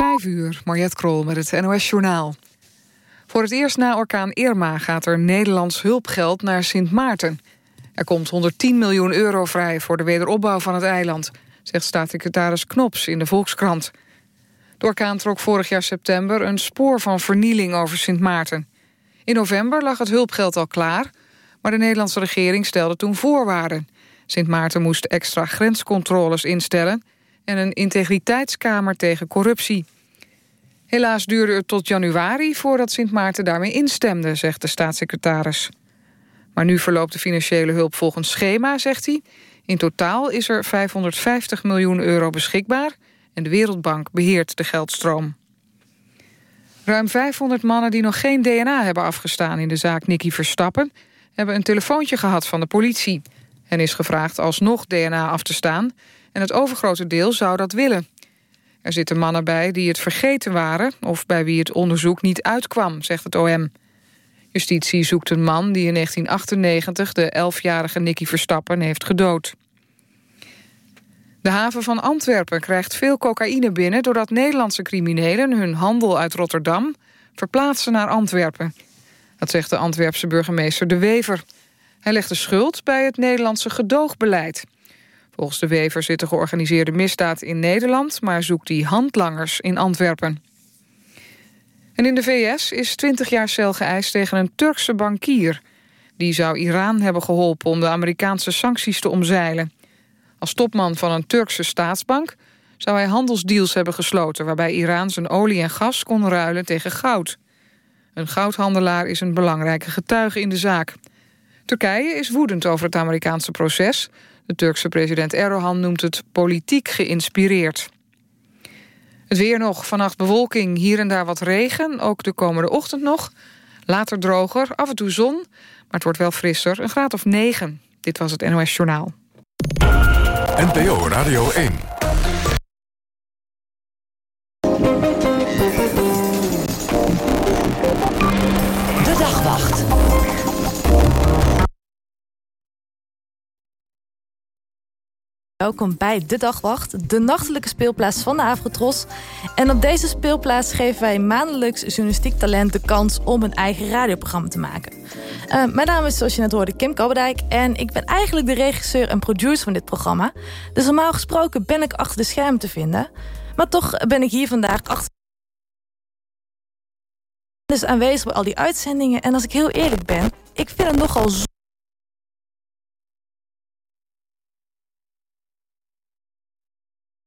Vijf uur, Mariette Krol met het NOS Journaal. Voor het eerst na orkaan Irma gaat er Nederlands hulpgeld naar Sint Maarten. Er komt 110 miljoen euro vrij voor de wederopbouw van het eiland... zegt staatssecretaris Knops in de Volkskrant. De orkaan trok vorig jaar september een spoor van vernieling over Sint Maarten. In november lag het hulpgeld al klaar... maar de Nederlandse regering stelde toen voorwaarden. Sint Maarten moest extra grenscontroles instellen en een integriteitskamer tegen corruptie. Helaas duurde het tot januari voordat Sint Maarten daarmee instemde, zegt de staatssecretaris. Maar nu verloopt de financiële hulp volgens schema, zegt hij. In totaal is er 550 miljoen euro beschikbaar... en de Wereldbank beheert de geldstroom. Ruim 500 mannen die nog geen DNA hebben afgestaan... in de zaak Nicky Verstappen... hebben een telefoontje gehad van de politie. En is gevraagd alsnog DNA af te staan en het overgrote deel zou dat willen. Er zitten mannen bij die het vergeten waren... of bij wie het onderzoek niet uitkwam, zegt het OM. Justitie zoekt een man die in 1998 de 11-jarige Nicky Verstappen heeft gedood. De haven van Antwerpen krijgt veel cocaïne binnen... doordat Nederlandse criminelen hun handel uit Rotterdam... verplaatsen naar Antwerpen. Dat zegt de Antwerpse burgemeester De Wever. Hij legt de schuld bij het Nederlandse gedoogbeleid... Volgens de Wever zit de georganiseerde misdaad in Nederland... maar zoekt die handlangers in Antwerpen. En in de VS is 20 jaar cel geëist tegen een Turkse bankier. Die zou Iran hebben geholpen om de Amerikaanse sancties te omzeilen. Als topman van een Turkse staatsbank zou hij handelsdeals hebben gesloten... waarbij Iran zijn olie en gas kon ruilen tegen goud. Een goudhandelaar is een belangrijke getuige in de zaak. Turkije is woedend over het Amerikaanse proces... De Turkse president Erdogan noemt het politiek geïnspireerd. Het weer nog, vannacht bewolking, hier en daar wat regen. Ook de komende ochtend nog. Later droger, af en toe zon, maar het wordt wel frisser. Een graad of 9. Dit was het NOS Journaal. NPO Radio 1. Welkom bij De Dagwacht, de nachtelijke speelplaats van de Avrotros. En op deze speelplaats geven wij maandelijks journalistiek talent de kans om een eigen radioprogramma te maken. Uh, mijn naam is, zoals je net hoorde, Kim Koberdijk en ik ben eigenlijk de regisseur en producer van dit programma. Dus normaal gesproken ben ik achter de schermen te vinden. Maar toch ben ik hier vandaag achter. Dus aanwezig bij al die uitzendingen. En als ik heel eerlijk ben, ik vind het nogal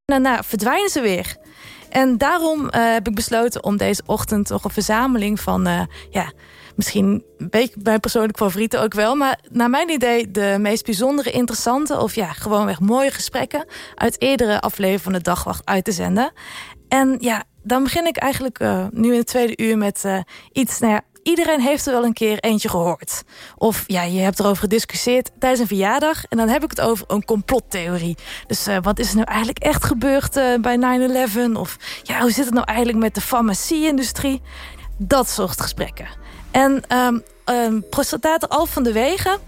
daarna verdwijnen ze weer. En daarom uh, heb ik besloten om deze ochtend toch een verzameling van... Uh, ja, misschien een beetje mijn persoonlijke favorieten ook wel... maar naar mijn idee de meest bijzondere, interessante... of ja, gewoonweg mooie gesprekken... uit eerdere afleveringen van de Dagwacht uit te zenden. En ja, dan begin ik eigenlijk uh, nu in het tweede uur met iets... Nou ja, iedereen heeft er wel een keer eentje gehoord. Of ja, je hebt erover gediscussieerd tijdens een verjaardag. En dan heb ik het over een complottheorie. Dus uh, wat is er nou eigenlijk echt gebeurd uh, bij 9-11? Of ja, hoe zit het nou eigenlijk met de farmacie-industrie? Dat soort gesprekken. En um, um, presentator Alf van de Wegen...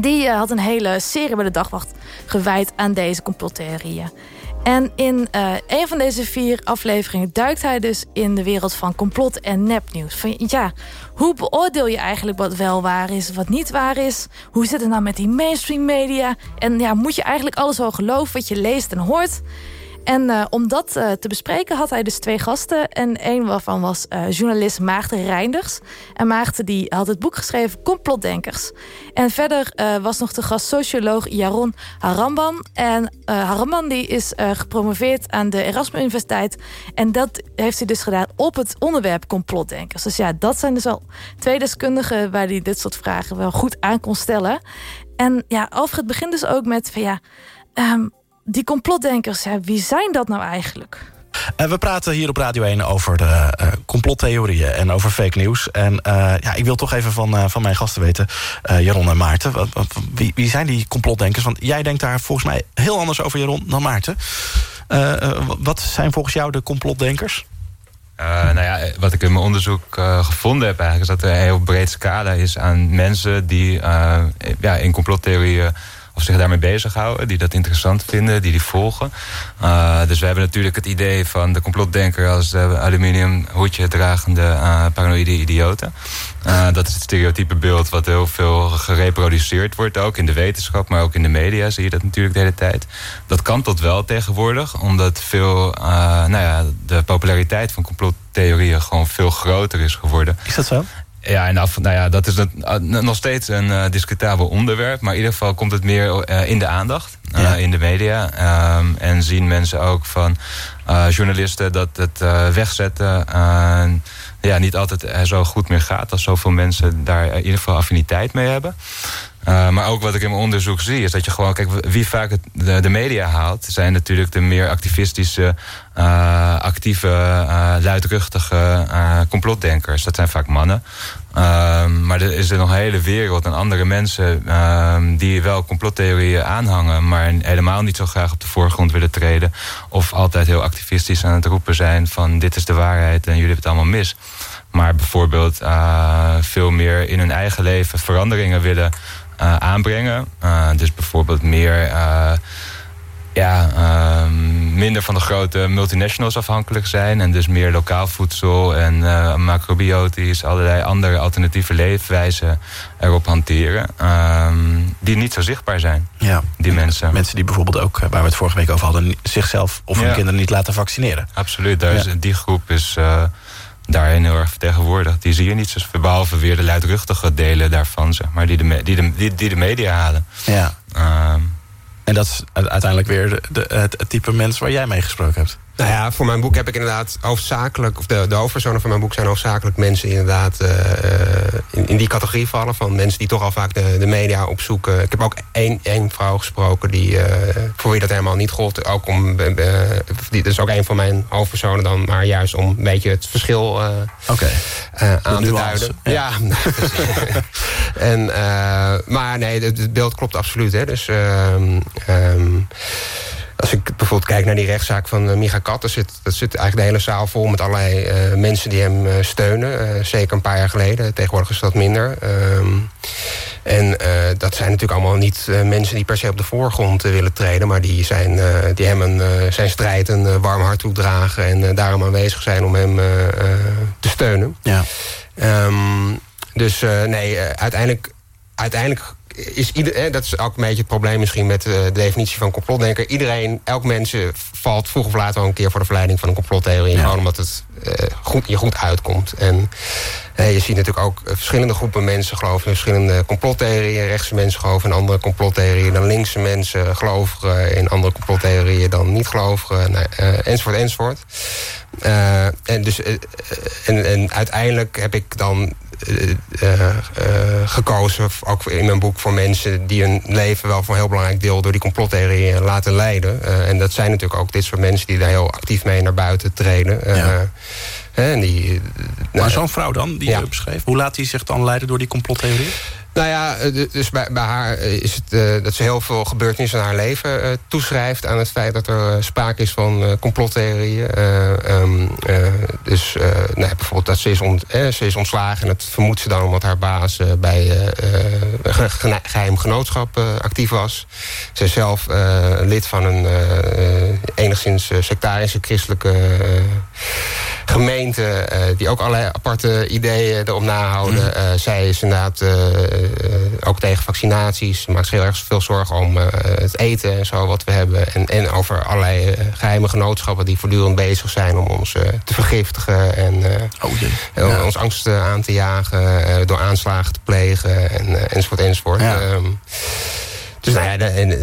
die uh, had een hele serie bij de Dagwacht gewijd aan deze complottheorieën. En in uh, een van deze vier afleveringen duikt hij dus in de wereld van complot en nepnieuws. Van, ja, hoe beoordeel je eigenlijk wat wel waar is, wat niet waar is? Hoe zit het nou met die mainstream media? En ja, moet je eigenlijk alles wel geloven wat je leest en hoort? En uh, om dat uh, te bespreken had hij dus twee gasten. En een waarvan was uh, journalist Maarten Reinders. En Maarten die had het boek geschreven Complotdenkers. En verder was nog de gast socioloog Jaron Haramban. En Haramban die is gepromoveerd aan de Erasmus Universiteit. En dat heeft hij dus gedaan op het onderwerp complotdenkers. Dus ja, dat zijn dus al twee deskundigen... waar hij dit soort vragen wel goed aan kon stellen. En ja, Alfred begint dus ook met van ja... Um, die complotdenkers, hè, wie zijn dat nou eigenlijk? Uh, we praten hier op Radio 1 over de uh, complottheorieën en over fake nieuws. En uh, ja, ik wil toch even van, van mijn gasten weten, Jaron en Maarten. Wat, wat, wie, wie, zijn die complotdenkers? Want jij denkt daar volgens mij heel anders over, Jaron, dan Maarten. wat zijn volgens jou de complotdenkers? nou ja, wat ik in mijn onderzoek gevonden heb eigenlijk... is dat er een heel breed scala is aan mensen die ja, in complottheorieën of zich daarmee bezighouden, die dat interessant vinden, die die volgen. dus we hebben natuurlijk het idee van de complotdenker als de aluminium hoedje dragende paranoïde idioten. dat is het stereotype beeld wat heel veel gereproduceerd wordt, ook in de wetenschap, maar ook in de media zie je dat natuurlijk de hele tijd. Dat kan tot wel tegenwoordig, omdat veel, nou ja, de populariteit van complottheorieën gewoon veel groter is geworden. Is dat zo? Ja, en af, nou ja, dat is nog steeds een uh, discutabel onderwerp. Maar in ieder geval komt het meer uh, in de aandacht, uh, in de media. Um, en zien mensen ook van journalisten dat het wegzetten... ja, niet altijd zo goed meer gaat... als zoveel mensen daar in ieder geval affiniteit mee hebben. Uh, maar ook wat ik in mijn onderzoek zie, is dat je gewoon, kijk, wie vaak het, de, media haalt, zijn natuurlijk de meer activistische, uh, actieve, uh, luidruchtige complotdenkers. Dat zijn vaak mannen. Ehm, maar er is er nog een hele wereld aan andere mensen ehm, die wel complottheorieën aanhangen, maar helemaal niet zo graag op de voorgrond willen treden. Of altijd heel activistisch aan het roepen zijn van dit is de waarheid en jullie hebben het allemaal mis. Maar bijvoorbeeld veel meer in hun eigen leven veranderingen willen aanbrengen. Uh, dus bijvoorbeeld meer, uh, ja, ehm, minder van de grote multinationals afhankelijk zijn. En dus meer lokaal voedsel en macrobiotisch, allerlei andere alternatieve leefwijzen erop hanteren. Ehm, die niet zo zichtbaar zijn. Ja, die mensen. Mensen die bijvoorbeeld ook, waar we het vorige week over hadden, zichzelf of hun kinderen niet laten vaccineren. Absoluut, daar is, die groep is daarin heel erg vertegenwoordigd. Die zie je niet behalve weer de luidruchtige delen daarvan, zeg maar, die de, die de, die, die de media halen. Ja. Um, en dat is uiteindelijk weer de, de, het, het type mens waar jij mee gesproken hebt. Nou ja, voor mijn boek heb ik inderdaad hoofdzakelijk... of de, de hoofdpersonen van mijn boek zijn hoofdzakelijk mensen... inderdaad uh, in, in, die categorie vallen. Van mensen die toch al vaak de, de media opzoeken. Ik heb ook één, één vrouw gesproken... Die, uh, voor wie dat helemaal niet gold. Ook om, uh, die, dat is ook een van mijn hoofdpersonen dan... maar juist om een beetje het verschil okay. aan te duiden. Ja, ja en, maar nee, het, het, beeld klopt absoluut. Hè. Dus... Um, als ik bijvoorbeeld kijk naar die rechtszaak van uh, Micha Kat... Dat zit, dat zit eigenlijk de hele zaal vol met allerlei uh, mensen die hem uh, steunen. zeker een paar jaar geleden. Tegenwoordig is dat minder. Um, en dat zijn natuurlijk allemaal niet mensen die per se op de voorgrond willen treden... maar die, zijn, die hem een, zijn strijd een warm hart toedragen... en daarom aanwezig zijn om hem te steunen. Ja. Um, dus nee, uiteindelijk, uiteindelijk is ieder, dat is ook een beetje het probleem misschien met eh, de definitie van complotdenker. Iedereen, elk mens eh, valt vroeg of laat wel een keer voor de verleiding van een complottheorie. Gewoon omdat het uh, goed, je goed uitkomt. En je ziet natuurlijk ook verschillende groepen mensen geloven in verschillende complottheorieën. Rechtse mensen geloven in andere complottheorieën dan linkse mensen geloven in andere complottheorieën dan niet gelovigen. Nou, enzovoort, enzovoort. En, dus, en, en uiteindelijk heb ik dan uh, uh, gekozen, ook in mijn boek, voor mensen die hun leven wel voor een heel belangrijk deel door die complottheorieën laten leiden. en dat zijn natuurlijk ook dit soort mensen die daar heel actief mee naar buiten treden. Ja. En die, maar zo'n vrouw dan, die je beschreef, hoe laat hij zich dan leiden door die complottheorie? Nou ja, eh, dus bij, haar eh, is het uh, dat ze heel veel gebeurtenissen in haar leven toeschrijft... aan het feit dat er sprake is van complottheorieën. Um, dus nou, bijvoorbeeld dat ze is, ont, ze is ontslagen... en dat vermoedt ze dan omdat haar baas bij ge geheim genootschap actief was. Ze is zelf lid van een enigszins sectarische christelijke gemeente... die ook allerlei aparte ideeën erop nahouden. Mm. zij is inderdaad eh, ook tegen vaccinaties. Maakt zich heel erg veel zorgen om eh, het eten en zo wat we hebben. En, en over allerlei eh, geheime genootschappen die voortdurend bezig zijn om ons te vergiftigen. En oh, ons angst aan te jagen. door aanslagen te plegen en, enzovoort enzovoort. Ja. Ehm, dus nou en,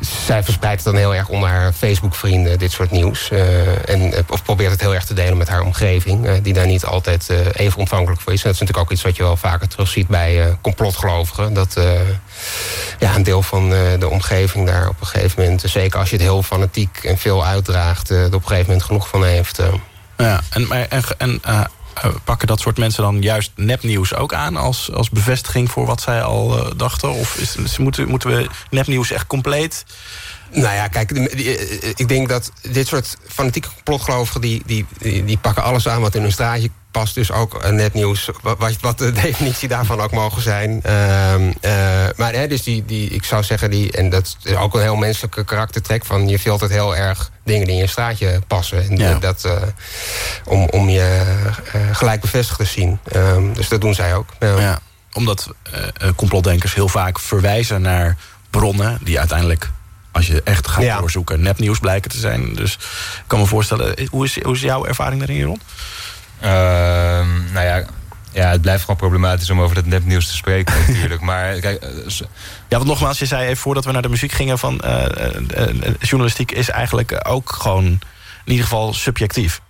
zij verspreidt het dan heel erg onder haar Facebook-vrienden, dit soort nieuws. Uh, en, of probeert het heel erg te delen met haar omgeving, die daar niet altijd even ontvankelijk voor is. En dat is natuurlijk ook iets wat je wel vaker terugziet bij complotgelovigen. Dat ja, een deel van de omgeving daar op een gegeven moment, zeker als je het heel fanatiek en veel uitdraagt, er op een gegeven moment genoeg van heeft. Ja, en, en, en eh, pakken dat soort mensen dan juist nepnieuws ook aan... als, als bevestiging voor wat zij al uh, dachten? Of is, moeten, moeten we nepnieuws echt compleet Nou ja, kijk, ik denk dat dit soort fanatieke complotgelovigen... Die, die, die, pakken alles aan wat in hun straatje past. Dus ook netnieuws, wat, wat de definitie daarvan ook mogen zijn. Ehm, maar hè, dus die, die, ik zou zeggen, die, en dat is ook een heel menselijke karaktertrek... van je filtert heel erg dingen die in je straatje passen. En ja. dat, om, om je gelijk bevestigd te zien. Ehm, dus dat doen zij ook. Ja omdat complotdenkers heel vaak verwijzen naar bronnen die uiteindelijk als je echt gaat ja. doorzoeken, nepnieuws blijken te zijn. Dus ik kan me voorstellen, eh, hoe is, hoe is jouw ervaring daarin, Ron? Uh, nou ja, ja, het blijft gewoon problematisch om over dat nepnieuws te spreken natuurlijk. Maar kijk... Ja, want nogmaals, je zei even voordat we naar de muziek gingen... van journalistiek is eigenlijk ook gewoon in ieder geval subjectief.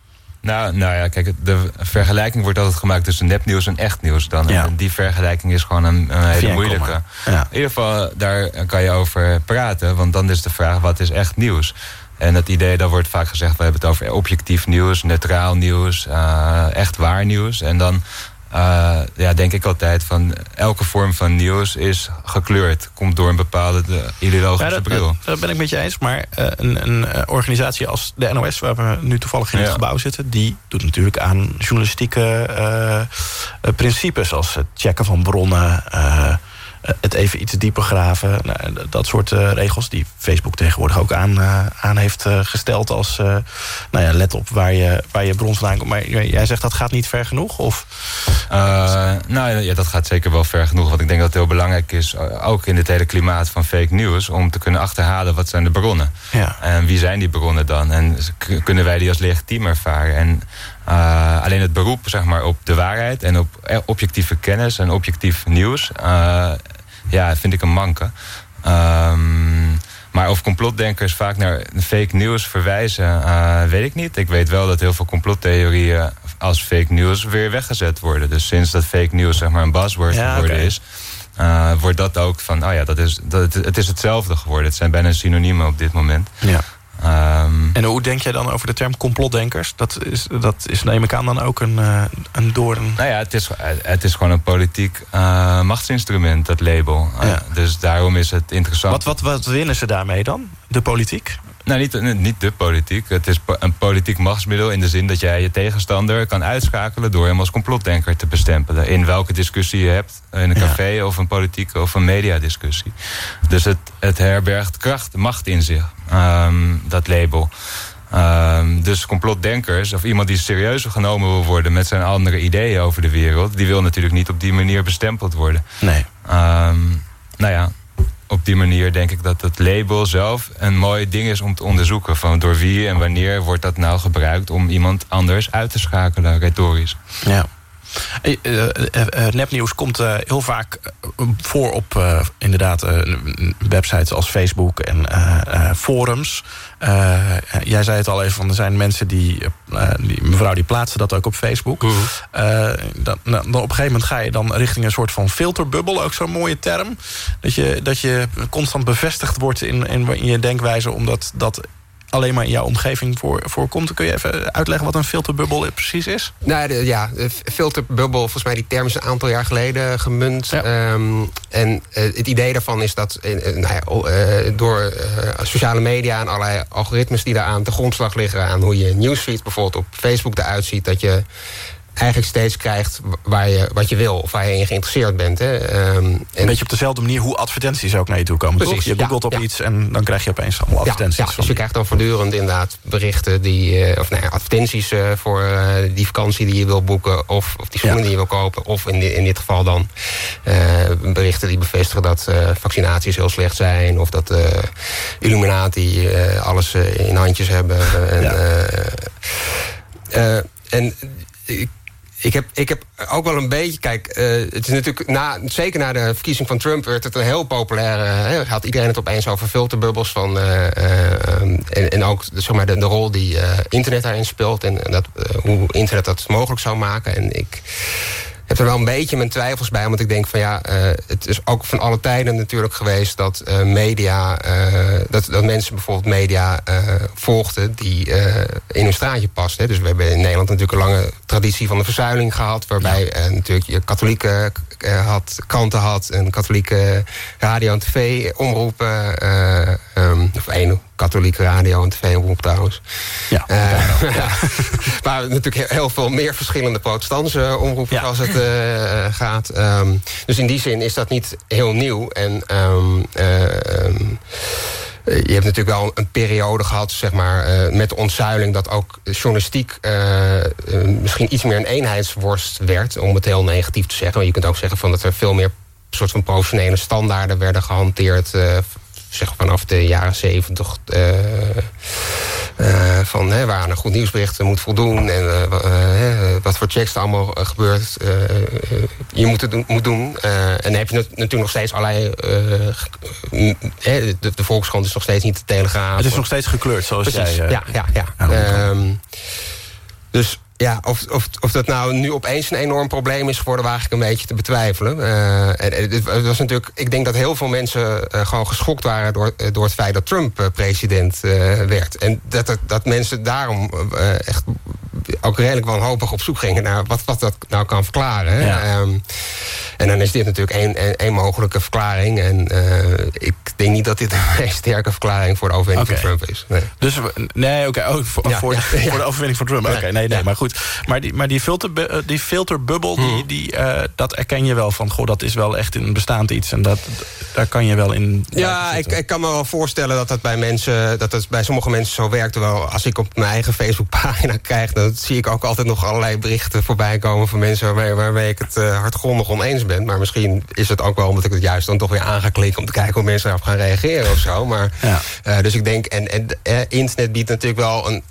Nou, nou ja, kijk, de vergelijking wordt altijd gemaakt tussen nepnieuws en echt nieuws. Dan. En die vergelijking is gewoon een, een hele moeilijke. Ja. In ieder geval, daar kan je over praten. Want dan is de vraag, wat is echt nieuws? En het idee, daar wordt vaak gezegd... we hebben het over objectief nieuws, neutraal nieuws, uh, echt waar nieuws. En dan uh, ja, denk ik altijd van elke vorm van nieuws is gekleurd. Komt door een bepaalde ideologische ja, bril. Dat, ben ik met je eens. Maar uh, een, een, eh, organisatie als de NOS, waar we nu toevallig in het gebouw zitten... die doet natuurlijk aan journalistieke uh, principes... als het checken van bronnen eh, het even iets dieper graven. Nou, dat soort uh, regels die Facebook tegenwoordig ook aan, uh, aan heeft gesteld. Als, nou ja, let op waar je, waar je bron vandaan komt. Maar jij zegt dat gaat niet ver genoeg? Of? nou ja, dat gaat zeker wel ver genoeg. Want ik denk dat het heel belangrijk is, ook in het hele klimaat van fake news... om te kunnen achterhalen wat zijn de bronnen. Ja. En wie zijn die bronnen dan? En kunnen wij die als legitiem ervaren? En uh, alleen het beroep zeg maar, op de waarheid en op objectieve kennis en objectief nieuws... Uh, ja, vind ik een manke. Um, maar of complotdenkers vaak naar fake news verwijzen, uh, weet ik niet. Ik weet wel dat heel veel complottheorieën als fake news weer weggezet worden. Dus sinds dat fake news zeg maar een buzzword ja, geworden is... Uh, wordt dat ook van, oh ja, dat is, dat, het is hetzelfde geworden. Het zijn bijna synoniemen op dit moment. Ja. Um, en hoe denk jij dan over de term complotdenkers? Dat is, dat is neem ik aan dan ook een, uh, een doorn. Nou ja, het is, het is gewoon een politiek uh, machtsinstrument, dat label. Ja. Uh, dus daarom is het interessant. Wat, wat, wat winnen ze daarmee dan, de politiek? Nou, niet, niet de politiek. Het is een politiek machtsmiddel in de zin dat jij je tegenstander kan uitschakelen door hem als complotdenker te bestempelen. In welke discussie je hebt, in een café of een politieke of een mediadiscussie. Dus het, het herbergt kracht, macht in zich, um, dat label. Um, dus complotdenkers, of iemand die serieus genomen wil worden met zijn andere ideeën over de wereld, die wil natuurlijk niet op die manier bestempeld worden. Nee. Um, nou ja, op die manier denk ik dat het label zelf een mooi ding is om te onderzoeken. Van door wie en wanneer wordt dat nou gebruikt om iemand anders uit te schakelen, retorisch. Ja. Uh, uh, nepnieuws komt heel vaak voor op inderdaad websites als Facebook en forums. jij zei het al even, van er zijn mensen die, die mevrouw die plaatsen dat ook op Facebook. Mhm. Dan, dan, op een gegeven moment ga je dan richting een soort van filterbubbel, ook zo'n mooie term. Dat je, dat je constant bevestigd wordt in, in, in je denkwijze, omdat dat alleen maar in jouw omgeving voor, voorkomt. Kun je even uitleggen wat een filterbubbel precies is? Nou ja, filterbubbel, volgens mij die term is een aantal jaar geleden gemunt. Ehm, en uh, het idee daarvan is dat uh, nou ja, uh, door sociale media en allerlei algoritmes die daaraan te grondslag liggen aan hoe je newsfeed bijvoorbeeld op Facebook eruit ziet, dat je eigenlijk steeds krijgt waar je, wat je wil of waar je in geïnteresseerd bent. Hè. Um, en een beetje op dezelfde manier hoe advertenties ook naar je toe komen. Precies, Je googelt op iets en dan krijg je opeens allemaal advertenties. Ja, dus je krijgt dan voortdurend inderdaad berichten die, uh, of nou ja, advertenties uh, voor uh, die vakantie die je wil boeken of, of die schoenen die je wil kopen. Of in, in dit geval dan berichten die bevestigen dat vaccinaties heel slecht zijn of dat Illuminati alles in handjes hebben. en, en ik heb, ik heb ook wel een beetje... Kijk, uh, het is natuurlijk... Na, zeker na de verkiezing van Trump werd het een heel populaire... Uh, had iedereen het opeens over filterbubbels. Van, uh, en, en ook zeg maar, de, de rol die internet daarin speelt. En, en dat, hoe internet dat mogelijk zou maken. En ik heb er wel een beetje mijn twijfels bij. Want ik denk van ja, uh, het is ook van alle tijden natuurlijk geweest dat uh, media, uh, dat, dat mensen bijvoorbeeld media volgden die in hun straatje pasten. Dus we hebben in Nederland natuurlijk een lange traditie van de verzuiling gehad. Waarbij natuurlijk je katholieke had, kranten had, een katholieke radio en tv omroepen. Um, of één katholieke radio en tv-omroep trouwens. Ja, ja. maar natuurlijk heel veel meer verschillende protestantse omroepen als het uh, gaat. Um, dus in die zin is dat niet heel nieuw. En um, je hebt natuurlijk wel een periode gehad, zeg maar, uh, met de ontzuiling... dat ook journalistiek uh, misschien iets meer een eenheidsworst werd... om het heel negatief te zeggen. Maar je kunt ook zeggen van dat er veel meer soort van professionele standaarden werden gehanteerd zeg vanaf de jaren zeventig... Uh, uh, van hè, waar een goed nieuwsbericht moet voldoen... en uh, wat voor checks er allemaal gebeurt, je moet, het doen, moet doen. en dan heb je natuurlijk nog steeds allerlei... de, de Volkskrant is nog steeds niet de Telegraaf. Het is nog steeds gekleurd, zoals Precies, jij... ja, ja, ja. Um, dus ja, of, of, of dat nou nu opeens een enorm probleem is geworden... waag ik een beetje te betwijfelen. Uh, en, het was natuurlijk, ik denk dat heel veel mensen uh, gewoon geschokt waren... door, door het feit dat Trump uh, president werd. En dat, dat, dat mensen daarom echt ook redelijk wanhopig op zoek gingen... naar wat, wat dat nou kan verklaren. Ja. Um, en dan is dit natuurlijk één, één mogelijke verklaring. En ik denk niet dat dit een sterke verklaring... voor de overwinning okay. van Trump is. Nee, dus, nee oké, okay. oh, voor, ja, voor, ja, de, voor de overwinning van Trump. Oké, okay, nee, nee, maar goed. Maar die, maar die, filter, die filterbubbel, die, Hmm. die, uh, dat erken je wel van... goh, dat is wel echt een bestaand iets. En dat, daar kan je wel in... Ja, ik, ik kan me wel voorstellen dat dat bij mensen... dat het bij sommige mensen zo werkt. Terwijl als ik op mijn eigen Facebookpagina krijg... dan zie ik ook altijd nog allerlei berichten voorbij komen... van mensen waarmee, waarmee ik het uh, hardgrondig oneens ben. Maar misschien is het ook wel omdat ik het juist dan toch weer aan ga klikken... om te kijken hoe mensen erop gaan reageren of zo. Maar, ja. uh, dus ik denk... en, en uh, internet biedt natuurlijk wel een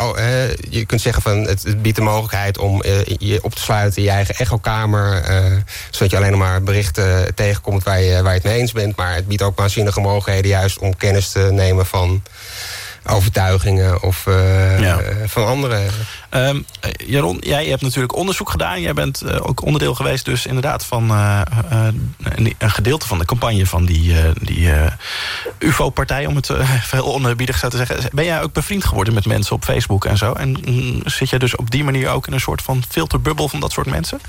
Oh, hè, je kunt zeggen van het, biedt de mogelijkheid om uh, je op te sluiten in je eigen echokamer. Uh, zodat je alleen maar berichten tegenkomt waar je, waar je het mee eens bent. Maar het biedt ook waanzinnige mogelijkheden juist om kennis te nemen van overtuigingen of uh, ja. van andere. Um, Jaron, jij hebt natuurlijk onderzoek gedaan. Jij bent uh, ook onderdeel geweest dus inderdaad van uh, een, een, gedeelte van de campagne van die, die UFO-partij, om het veel onerbiedig zo te zeggen. Ben jij ook bevriend geworden met mensen op Facebook en zo? En mm, zit jij dus op die manier ook in een soort van filterbubbel van dat soort mensen?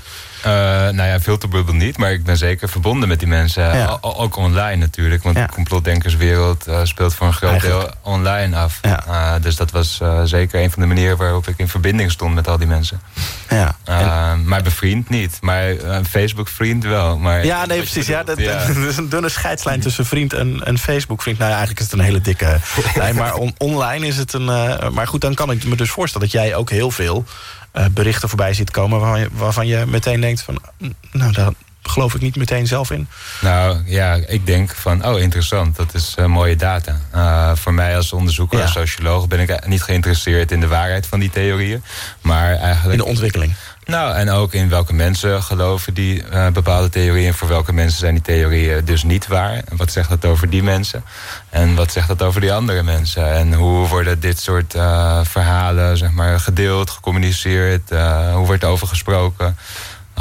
Uh, nou ja, filterbubbel niet, maar ik ben zeker verbonden met die mensen. Ja. Ook online natuurlijk, want Ja. de complotdenkerswereld uh, speelt voor een groot Eigenlijk. deel online af. Ja. Uh, dus dat was uh, zeker een van de manieren waarop ik in verbinding stond met al die mensen. Ja. Uh, maar bevriend niet, maar een Facebook-vriend wel. Maar Ja, nee, precies. Ja, dat, dat is een dunne scheidslijn tussen vriend en, en Facebook-vriend. Nou ja, eigenlijk is het een hele dikke lijn. Maar on- online is het een... eh, maar goed, dan kan ik me dus voorstellen dat jij ook heel veel eh, berichten voorbij ziet komen... Waarvan je, waarvan je meteen denkt van... mm, nou, daar geloof ik niet meteen zelf in. Nou ja, ik denk van, oh interessant, dat is uh, mooie data. Uh, voor mij als onderzoeker, Ja. als socioloog... ben ik niet geïnteresseerd in de waarheid van die theorieën. Maar eigenlijk... In de ontwikkeling. Nou, en ook in welke mensen geloven die uh, bepaalde theorieën... en voor welke mensen zijn die theorieën dus niet waar. En wat zegt dat over die mensen? En wat zegt dat over die andere mensen? En hoe worden dit soort uh, verhalen zeg maar, gedeeld, gecommuniceerd? Uh, hoe wordt over gesproken?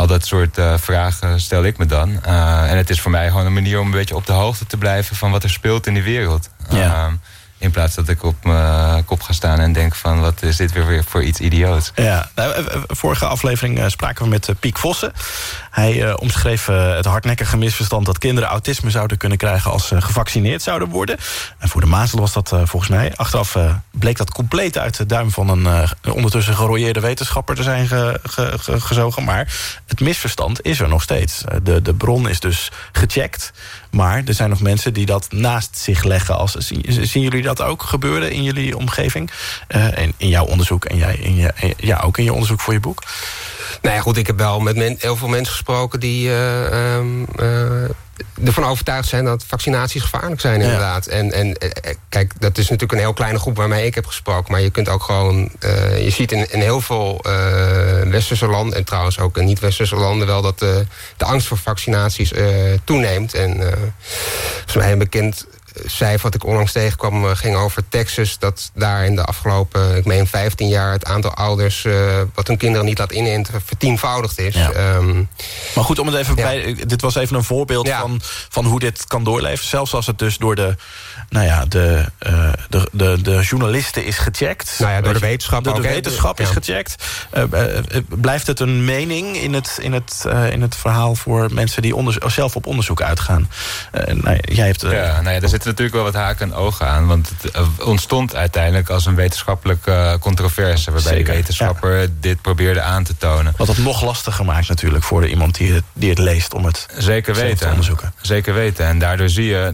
Al dat soort uh, vragen stel ik me dan. Uh, en het is voor mij gewoon een manier om een beetje op de hoogte te blijven... van wat er speelt in die wereld. Ja. Uh, in plaats dat ik op mijn kop ga staan en denk van... wat is dit weer weer voor iets idioots? Ja, nou, eh, eh, vorige aflevering eh, spraken we met eh, Piek Vossen. Hij eh, omschreef eh, het hardnekkige misverstand... dat kinderen autisme zouden kunnen krijgen als ze gevaccineerd zouden worden. En voor de mazel was dat eh, volgens mij. Achteraf bleek dat compleet uit de duim van een ondertussen gerooieerde wetenschapper te zijn ge- ge- ge- gezogen. Maar het misverstand is er nog steeds. De, de bron is dus gecheckt. Maar er zijn nog mensen die dat naast zich leggen. Als, zien, jullie dat ook gebeuren in jullie omgeving? Uh, en in jouw onderzoek en jij in je, ja, ook in je onderzoek voor je boek? Nou ja, goed, ik heb wel met men, heel veel mensen gesproken die uh, um, uh, ervan overtuigd zijn dat vaccinaties gevaarlijk zijn, inderdaad. Ja. En, en uh, kijk, dat is natuurlijk een heel kleine groep waarmee ik heb gesproken. Maar je kunt ook gewoon. je ziet in, in heel veel westerse landen, en trouwens ook in niet-westerse landen, wel dat de angst voor vaccinaties toeneemt. En volgens mij een bekend cijfer wat ik onlangs tegenkwam uh, ging over Texas. Dat daar in de afgelopen, ik meen 15 jaar... het aantal ouders uh, wat hun kinderen niet laat inenten vertienvoudigd is. Ja. Um, maar goed, om het even ja. bij... Dit was even een voorbeeld ja. van, van hoe dit kan doorleven. Zelfs als het dus door de, nou ja, de, uh, de, de, de journalisten is gecheckt. Nou ja, door de wetenschap Door de wetenschap is gecheckt. blijft het een mening in het, in, het, in het verhaal... voor mensen die onder, zelf op onderzoek uitgaan? nou, jij hebt, ja, nou ja, er zitten natuurlijk wel wat haken en ogen aan. Want het ontstond uiteindelijk als een wetenschappelijke uh, controverse... waarbij Zeker, de wetenschapper ja. dit probeerde aan te tonen. Wat het nog lastiger maakt natuurlijk voor iemand die het, die het leest... om het Zeker weten. te onderzoeken. Zeker weten. En daardoor zie je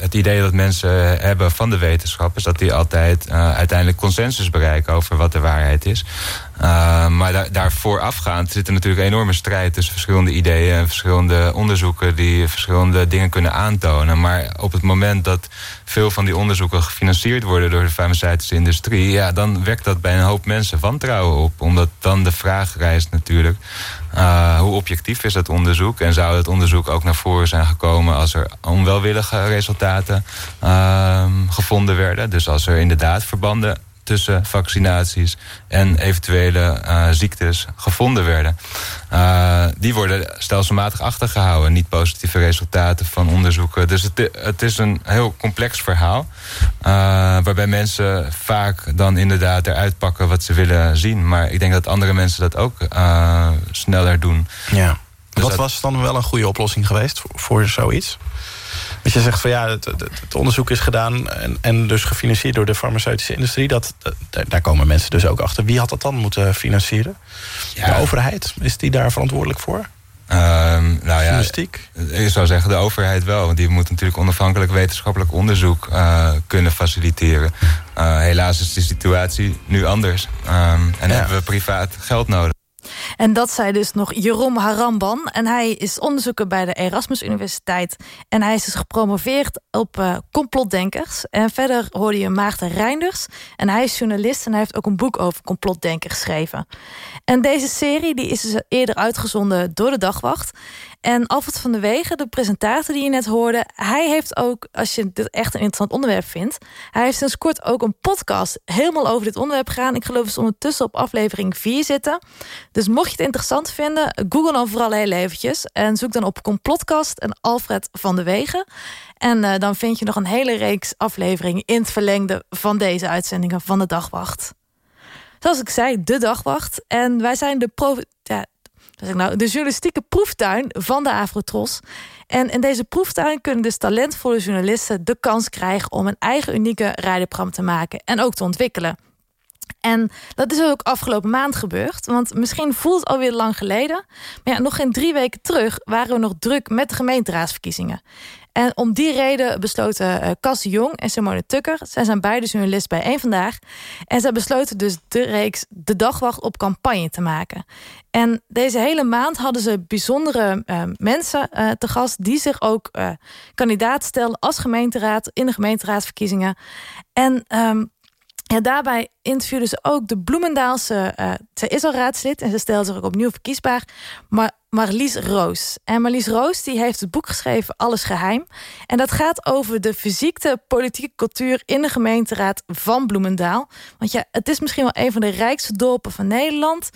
het idee dat mensen hebben van de wetenschap... is dat die altijd uh, uiteindelijk consensus bereiken over wat de waarheid is. Uh, maar da daar voorafgaand zit er natuurlijk een enorme strijd... tussen verschillende ideeën en verschillende onderzoeken... die verschillende dingen kunnen aantonen. Maar op het moment dat veel van die onderzoeken gefinancierd worden... door de farmaceutische industrie... Ja, dan wekt dat bij een hoop mensen wantrouwen op. Omdat dan de vraag rijst natuurlijk... Uh, hoe objectief is dat onderzoek? En zou het onderzoek ook naar voren zijn gekomen... als er onwelwillige resultaten uh, gevonden werden? Dus als er inderdaad verbanden tussen vaccinaties en eventuele uh, ziektes gevonden werden. Uh, die worden stelselmatig achtergehouden. Niet positieve resultaten van onderzoeken. Dus het, het is een heel complex verhaal. Uh, waarbij mensen vaak dan inderdaad eruit pakken wat ze willen zien. Maar ik denk dat andere mensen dat ook sneller doen. Ja. Dus wat was dan wel een goede oplossing geweest voor, voor zoiets? Dat je zegt van ja, het, het onderzoek is gedaan en, en, dus gefinancierd door de farmaceutische industrie. Dat, dat, daar komen mensen dus ook achter. Wie had dat dan moeten financieren? Ja. De overheid, is die daar verantwoordelijk voor? Um, nou ja, ik zou zeggen de overheid wel. Want die moet natuurlijk onafhankelijk wetenschappelijk onderzoek uh, kunnen faciliteren. Uh, helaas is de situatie nu anders. Um, en ja. hebben we privaat geld nodig. En dat zei dus nog Jeroen Haramban. En hij is onderzoeker bij de Erasmus Universiteit. En hij is dus gepromoveerd op uh, complotdenkers. En verder hoorde je Maarten Reinders. En hij is journalist en hij heeft ook een boek over complotdenkers geschreven. En deze serie die is dus eerder uitgezonden door de Dagwacht. En Alfred van der Wegen, de presentator die je net hoorde... hij heeft ook, als je dit echt een interessant onderwerp vindt... hij heeft sinds kort ook een podcast helemaal over dit onderwerp gegaan. Ik geloof dat ze ondertussen op aflevering 4 zitten. Dus mocht je het interessant vinden, google dan vooral heel eventjes... en zoek dan op Complotcast en Alfred van der Wegen. En uh, dan vind je nog een hele reeks afleveringen... in het verlengde van deze uitzendingen van de Dagwacht. Zoals ik zei, de Dagwacht. En wij zijn de pro ja, nou, de journalistieke proeftuin van de Afrotros. En in deze proeftuin kunnen dus talentvolle journalisten de kans krijgen om een eigen unieke radioprogramma te maken en ook te ontwikkelen. En dat is ook afgelopen maand gebeurd. Want misschien voelt het alweer lang geleden. Maar ja, nog geen drie weken terug waren we nog druk met de gemeenteraadsverkiezingen. En om die reden besloten uh, Cas Jong en Simone Tukker... zij zijn beide journalist bij één Vandaag... en zij besloten dus de reeks De Dagwacht op campagne te maken. En deze hele maand hadden ze bijzondere uh, mensen uh, te gast... die zich ook kandidaat stelden als gemeenteraad... in de gemeenteraadsverkiezingen. En um, ja, daarbij interviewden ze ook de Bloemendaalse... Uh, zij is al raadslid en ze stelde zich ook opnieuw verkiesbaar... maar Marlies Roos. En Marlies Roos die heeft het boek geschreven Alles Geheim. En dat gaat over de fysieke politieke cultuur... in de gemeenteraad van Bloemendaal. Want ja, het is misschien wel een van de rijkste dorpen van Nederland...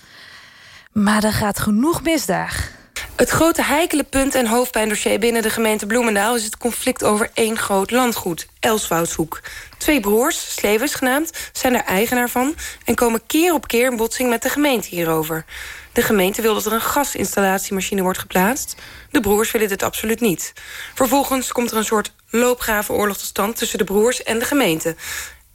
maar er gaat genoeg mis daar. Het grote heikele punt en hoofdpijndossier binnen de gemeente Bloemendaal... is het conflict over één groot landgoed, Elswoudshoek. Twee broers, Slevers genaamd, zijn er eigenaar van... en komen keer op keer in botsing met de gemeente hierover. De gemeente wil dat er een gasinstalatiemachine wordt geplaatst. De broers willen dit absoluut niet. Vervolgens komt er een soort loopgravenoorlog tot stand... tussen de broers en de gemeente.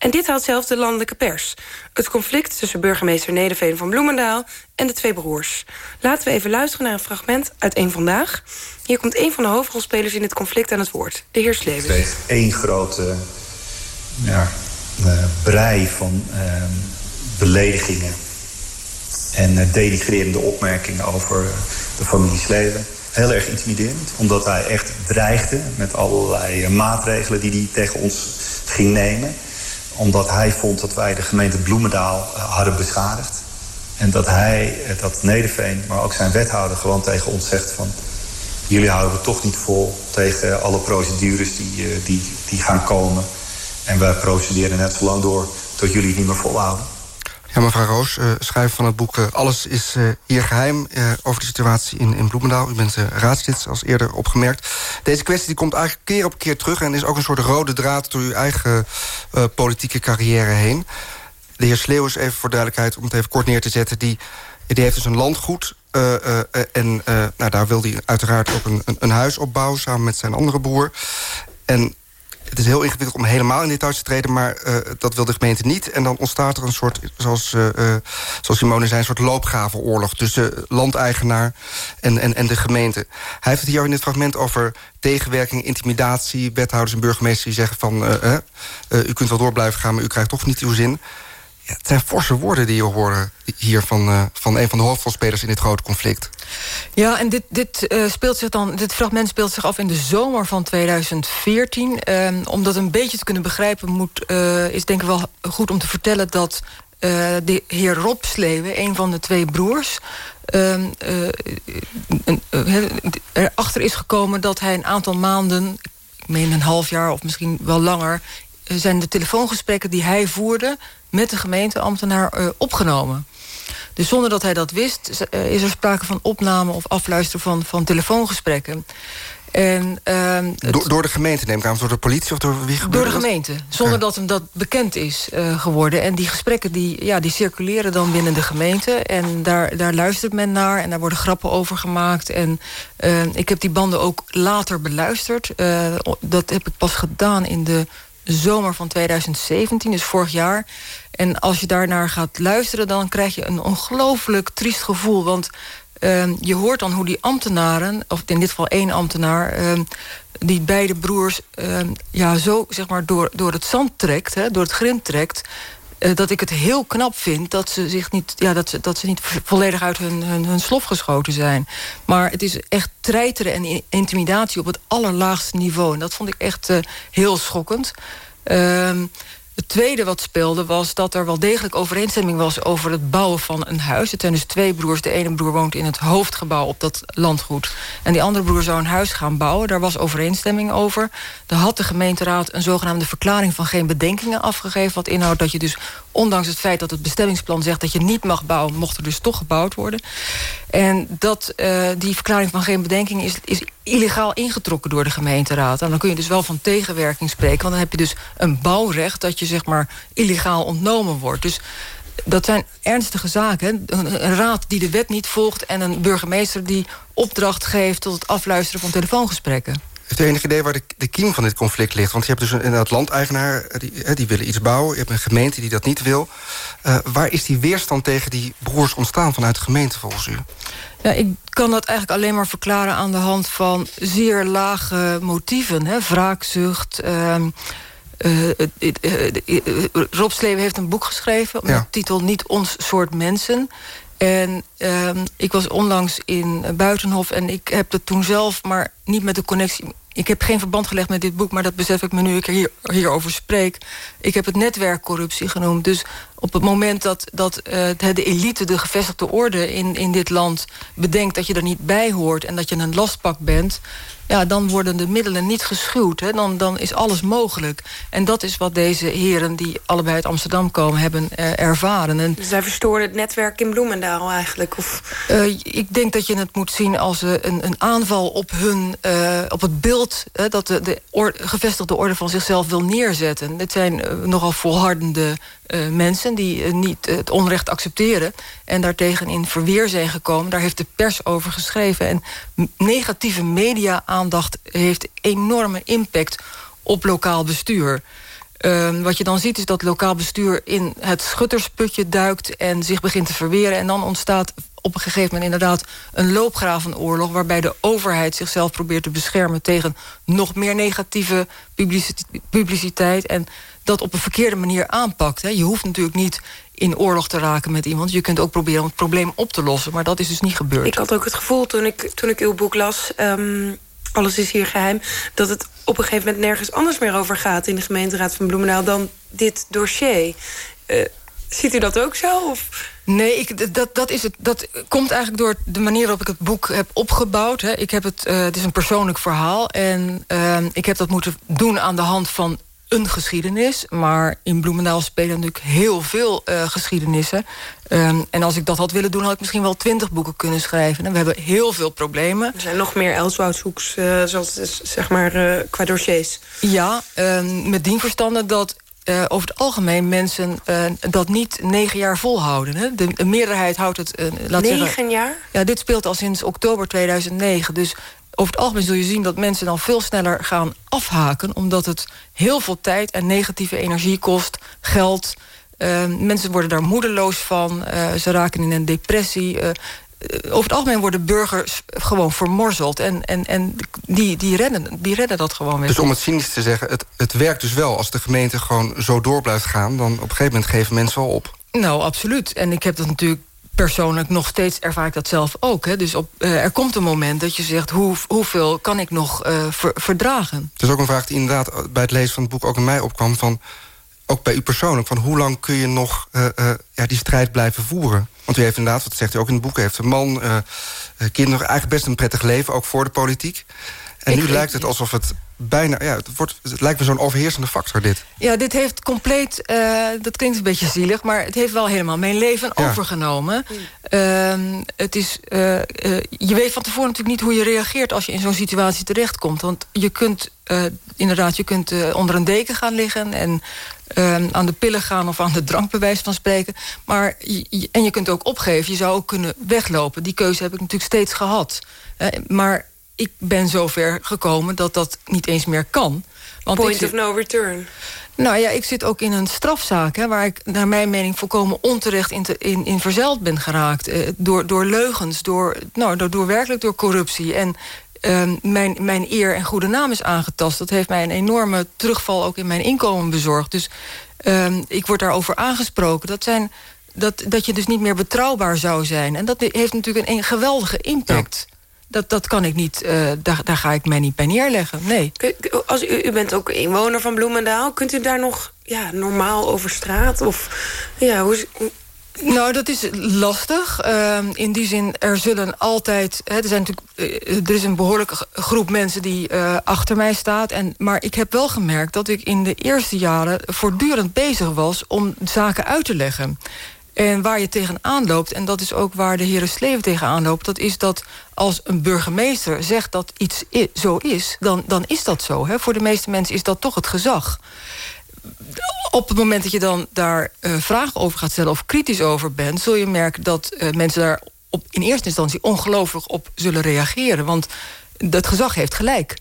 En dit haalt zelfs de landelijke pers. Het conflict tussen burgemeester Nederveen van Bloemendaal... en de twee broers. Laten we even luisteren naar een fragment uit één Vandaag. Hier komt een van de hoofdrolspelers in het conflict aan het woord. De heer Slevens. Het is één grote ja, uh, brei van uh, beledigingen... en uh, denigrerende opmerkingen over de familie Sleven. Heel erg intimiderend, omdat hij echt dreigde... met allerlei maatregelen die hij tegen ons ging nemen omdat hij vond dat wij de gemeente Bloemendaal uh, hadden beschadigd. En dat hij, uh, dat Nederveen, maar ook zijn wethouder gewoon tegen ons zegt van... jullie houden het toch niet vol tegen alle procedures die, die, die gaan komen. En wij procederen net zo lang door tot jullie het niet meer volhouden. Ja, mevrouw Roos, uh, schrijver van het boek uh, Alles is uh, hier geheim... over de situatie in, in Bloemendaal. U bent raadslid, zoals eerder opgemerkt. Deze kwestie die komt eigenlijk keer op keer terug... en is ook een soort rode draad door uw eigen politieke carrière heen. De heer Sleeuwers, even voor duidelijkheid, om het even kort neer te zetten... die, die heeft dus een landgoed... en nou, daar wil hij uiteraard ook een, een, een huis opbouwen... samen met zijn andere broer. En het is heel ingewikkeld om helemaal in details te treden... maar uh, dat wil de gemeente niet. En dan ontstaat er een soort, zoals, uh, zoals Simone zei... een soort loopgravenoorlog tussen landeigenaar en, en, en de gemeente. Hij heeft het hier in dit fragment over tegenwerking, intimidatie... wethouders en burgemeesters die zeggen van... u kunt wel door blijven gaan, maar u krijgt toch niet uw zin... Het zijn forse woorden die je hoort hier van, uh, van een van de hoofdrolspelers in dit grote conflict. Ja, en dit, dit, uh, speelt zich dan, dit fragment speelt zich af in de zomer van 2014. Uh, om dat een beetje te kunnen begrijpen, moet, uh, is denk ik wel goed om te vertellen dat de heer Rob Sleeuwen, een van de twee broers, ehm, erachter is gekomen dat hij een aantal maanden, ik meen een half jaar of misschien wel langer, zijn de telefoongesprekken die hij voerde met de gemeenteambtenaar uh, opgenomen. Dus zonder dat hij dat wist, uh, is er sprake van opname of afluisteren van, van telefoongesprekken. En, uh, door, door, de gemeente neem ik aan, door de politie of door wie Door de gemeente, zonder dat hem dat bekend is uh, geworden. En die gesprekken die, ja, die circuleren dan binnen de gemeente. En daar, daar luistert men naar en daar worden grappen over gemaakt. En uh, ik heb die banden ook later beluisterd. Dat heb ik pas gedaan in de zomer van 2017, dus vorig jaar. En als je daarnaar gaat luisteren, dan krijg je een ongelooflijk triest gevoel. Want uh, je hoort dan hoe die ambtenaren, of in dit geval één ambtenaar... Uh, die beide broers uh, ja, zo zeg maar, door, door het zand trekt, hè, door het grind trekt... Uh, dat ik het heel knap vind dat ze, zich niet, ja, dat ze, dat ze niet volledig uit hun, hun, hun slof geschoten zijn. Maar het is echt treiteren en intimidatie op het allerlaagste niveau. En dat vond ik echt uh, heel schokkend. Uh, het tweede wat speelde was dat er wel degelijk overeenstemming was... over het bouwen van een huis. Het zijn dus twee broers. De ene broer woont in het hoofdgebouw op dat landgoed. En die andere broer zou een huis gaan bouwen. Daar was overeenstemming over. Daar had de gemeenteraad een zogenaamde verklaring van geen bedenkingen afgegeven. Wat inhoudt dat je dus, ondanks het feit dat het bestemmingsplan zegt... dat je niet mag bouwen, mocht er dus toch gebouwd worden. En dat, uh, die verklaring van geen bedenkingen is, is illegaal ingetrokken door de gemeenteraad. En dan kun je dus wel van tegenwerking spreken. Want dan heb je dus een bouwrecht dat je zeg maar illegaal ontnomen wordt. Dus dat zijn ernstige zaken. Een raad die de wet niet volgt... en een burgemeester die opdracht geeft... tot het afluisteren van telefoongesprekken. Heeft u enig idee waar de, de kiem van dit conflict ligt? Want je hebt dus een, een landeigenaar, die, die willen iets bouwen. Je hebt een gemeente die dat niet wil. Uh, waar is die weerstand tegen die broers ontstaan vanuit de gemeente volgens u? Ja, ik kan dat eigenlijk alleen maar verklaren aan de hand van zeer lage motieven. Hè? Wraakzucht... Uh, uh, Rob Sleeuwen heeft een boek geschreven... met ja. de titel Niet ons soort mensen. En ehm, ik was onlangs in Buitenhof... en ik heb dat toen zelf, maar niet met de connectie ik heb geen verband gelegd met dit boek... maar dat besef ik me nu ik hier, hierover spreek. Ik heb het netwerkcorruptie genoemd. Dus op het moment dat, dat uh, de elite, de gevestigde orde in, in dit land... bedenkt dat je er niet bij hoort en dat je een lastpak bent... ja, dan worden de middelen niet geschuwd. Hè? Dan, dan is alles mogelijk. En dat is wat deze heren die allebei uit Amsterdam komen... hebben uh, ervaren. En, dus zij verstoorden het netwerk in Bloemendaal eigenlijk? Of? Uh, ik denk dat je het moet zien als een, een aanval op, hun, op het beeld... dat de, de or, gevestigde orde van zichzelf wil neerzetten. Dit zijn nogal volhardende uh, mensen die uh, niet het onrecht accepteren... en daartegen in verweer zijn gekomen. Daar heeft de pers over geschreven. En negatieve media-aandacht heeft enorme impact op lokaal bestuur. Uh, wat je dan ziet is dat lokaal bestuur in het schuttersputje duikt... en zich begint te verweren. En dan ontstaat op een gegeven moment inderdaad een loopgravenoorlog... waarbij de overheid zichzelf probeert te beschermen... tegen nog meer negatieve publiciteit... en dat op een verkeerde manier aanpakt. Hè. Je hoeft natuurlijk niet in oorlog te raken met iemand. Je kunt ook proberen om het probleem op te lossen. Maar dat is dus niet gebeurd. Ik had ook het gevoel toen ik, toen ik uw boek las... Um, alles is hier geheim... dat het op een gegeven moment nergens anders meer over gaat... in de gemeenteraad van Bloemendaal dan dit dossier. Uh, Ziet u dat ook zo? Of? Nee, ik, dat, dat, is het, dat komt eigenlijk door de manier waarop ik het boek heb opgebouwd. Hè. Ik heb het, uh, het is een persoonlijk verhaal. En uh, ik heb dat moeten doen aan de hand van een geschiedenis. Maar in Bloemendaal spelen natuurlijk heel veel uh, geschiedenissen. Um, en als ik dat had willen doen, had ik misschien wel twintig boeken kunnen schrijven. En we hebben heel veel problemen. Er zijn nog meer Elswoudshoeks, uh, zoals zeg maar uh, qua dossiers. Ja, uh, met dien verstande dat uh, over het algemeen mensen uh, dat niet negen jaar volhouden. Hè? De, de meerderheid houdt het... Uh, laat negen zeggen, jaar? Ja, dit speelt al sinds oktober 2009. Dus over het algemeen zul je zien dat mensen dan veel sneller gaan afhaken... omdat het heel veel tijd en negatieve energie kost, geld... Uh, mensen worden daar moedeloos van. Uh, ze raken in een depressie. Uh, over het algemeen worden burgers gewoon vermorzeld. En, en, en die, die, redden, die redden dat gewoon weer. Dus om het cynisch te zeggen, het, het werkt dus wel... als de gemeente gewoon zo door blijft gaan... dan op een gegeven moment geven mensen wel op. Nou, absoluut. En ik heb dat natuurlijk persoonlijk nog steeds ervaar ik dat zelf ook. Hè. Dus op, uh, er komt een moment dat je zegt... Hoe, hoeveel kan ik nog ver, verdragen? Het is ook een vraag die inderdaad bij het lezen van het boek... ook in mij opkwam van ook bij u persoonlijk... van hoe lang kun je nog uh, ja, die strijd blijven voeren? Want u heeft inderdaad, wat zegt u ook in het boek... heeft een man, kinderen, eigenlijk best een prettig leven... ook voor de politiek. En ik nu lijkt het alsof het bijna... Ja, het, wordt, het lijkt me zo'n overheersende factor, dit. Ja, dit heeft compleet... Uh, dat klinkt een beetje zielig... maar het heeft wel helemaal mijn leven ja. overgenomen. Uh, het is, uh, je weet van tevoren natuurlijk niet hoe je reageert... als je in zo'n situatie terechtkomt. Want je kunt inderdaad je kunt, onder een deken gaan liggen... en uh, aan de pillen gaan of aan de drank, bij wijze van spreken. Maar je, en je kunt ook opgeven, je zou ook kunnen weglopen. Die keuze heb ik natuurlijk steeds gehad. Maar ik ben zover gekomen dat dat niet eens meer kan. Want Point zit, of no return. Nou ja, ik zit ook in een strafzaak... Hè, waar ik naar mijn mening volkomen onterecht in, te, in, in verzeild ben geraakt. Uh, door, door leugens, door, nou, door, door werkelijk door corruptie. En uh, mijn, mijn eer en goede naam is aangetast. Dat heeft mij een enorme terugval ook in mijn inkomen bezorgd. Dus uh, ik word daarover aangesproken. Dat, zijn, dat, dat je dus niet meer betrouwbaar zou zijn. En dat heeft natuurlijk een, een geweldige impact. Dat, dat kan ik niet, uh, daar, daar ga ik mij niet bij neerleggen, nee. Als u, u bent ook inwoner van Bloemendaal. Kunt u daar nog ja, normaal over straat? Of, ja, hoe, nou, dat is lastig. Uh, in die zin, er zullen altijd... Hè, er, zijn natuurlijk, uh, er is een behoorlijke groep mensen die uh, achter mij staat. En, maar ik heb wel gemerkt dat ik in de eerste jaren... voortdurend bezig was om zaken uit te leggen. En waar je tegenaan loopt, en dat is ook waar de heren Sleven tegenaan loopt... dat is dat als een burgemeester zegt dat iets zo is... dan, dan is dat zo. Hè? Voor de meeste mensen is dat toch het gezag op het moment dat je dan daar uh, vragen over gaat stellen... of kritisch over bent, zul je merken dat uh, mensen daar op, in eerste instantie ongelooflijk op zullen reageren. Want dat gezag heeft gelijk.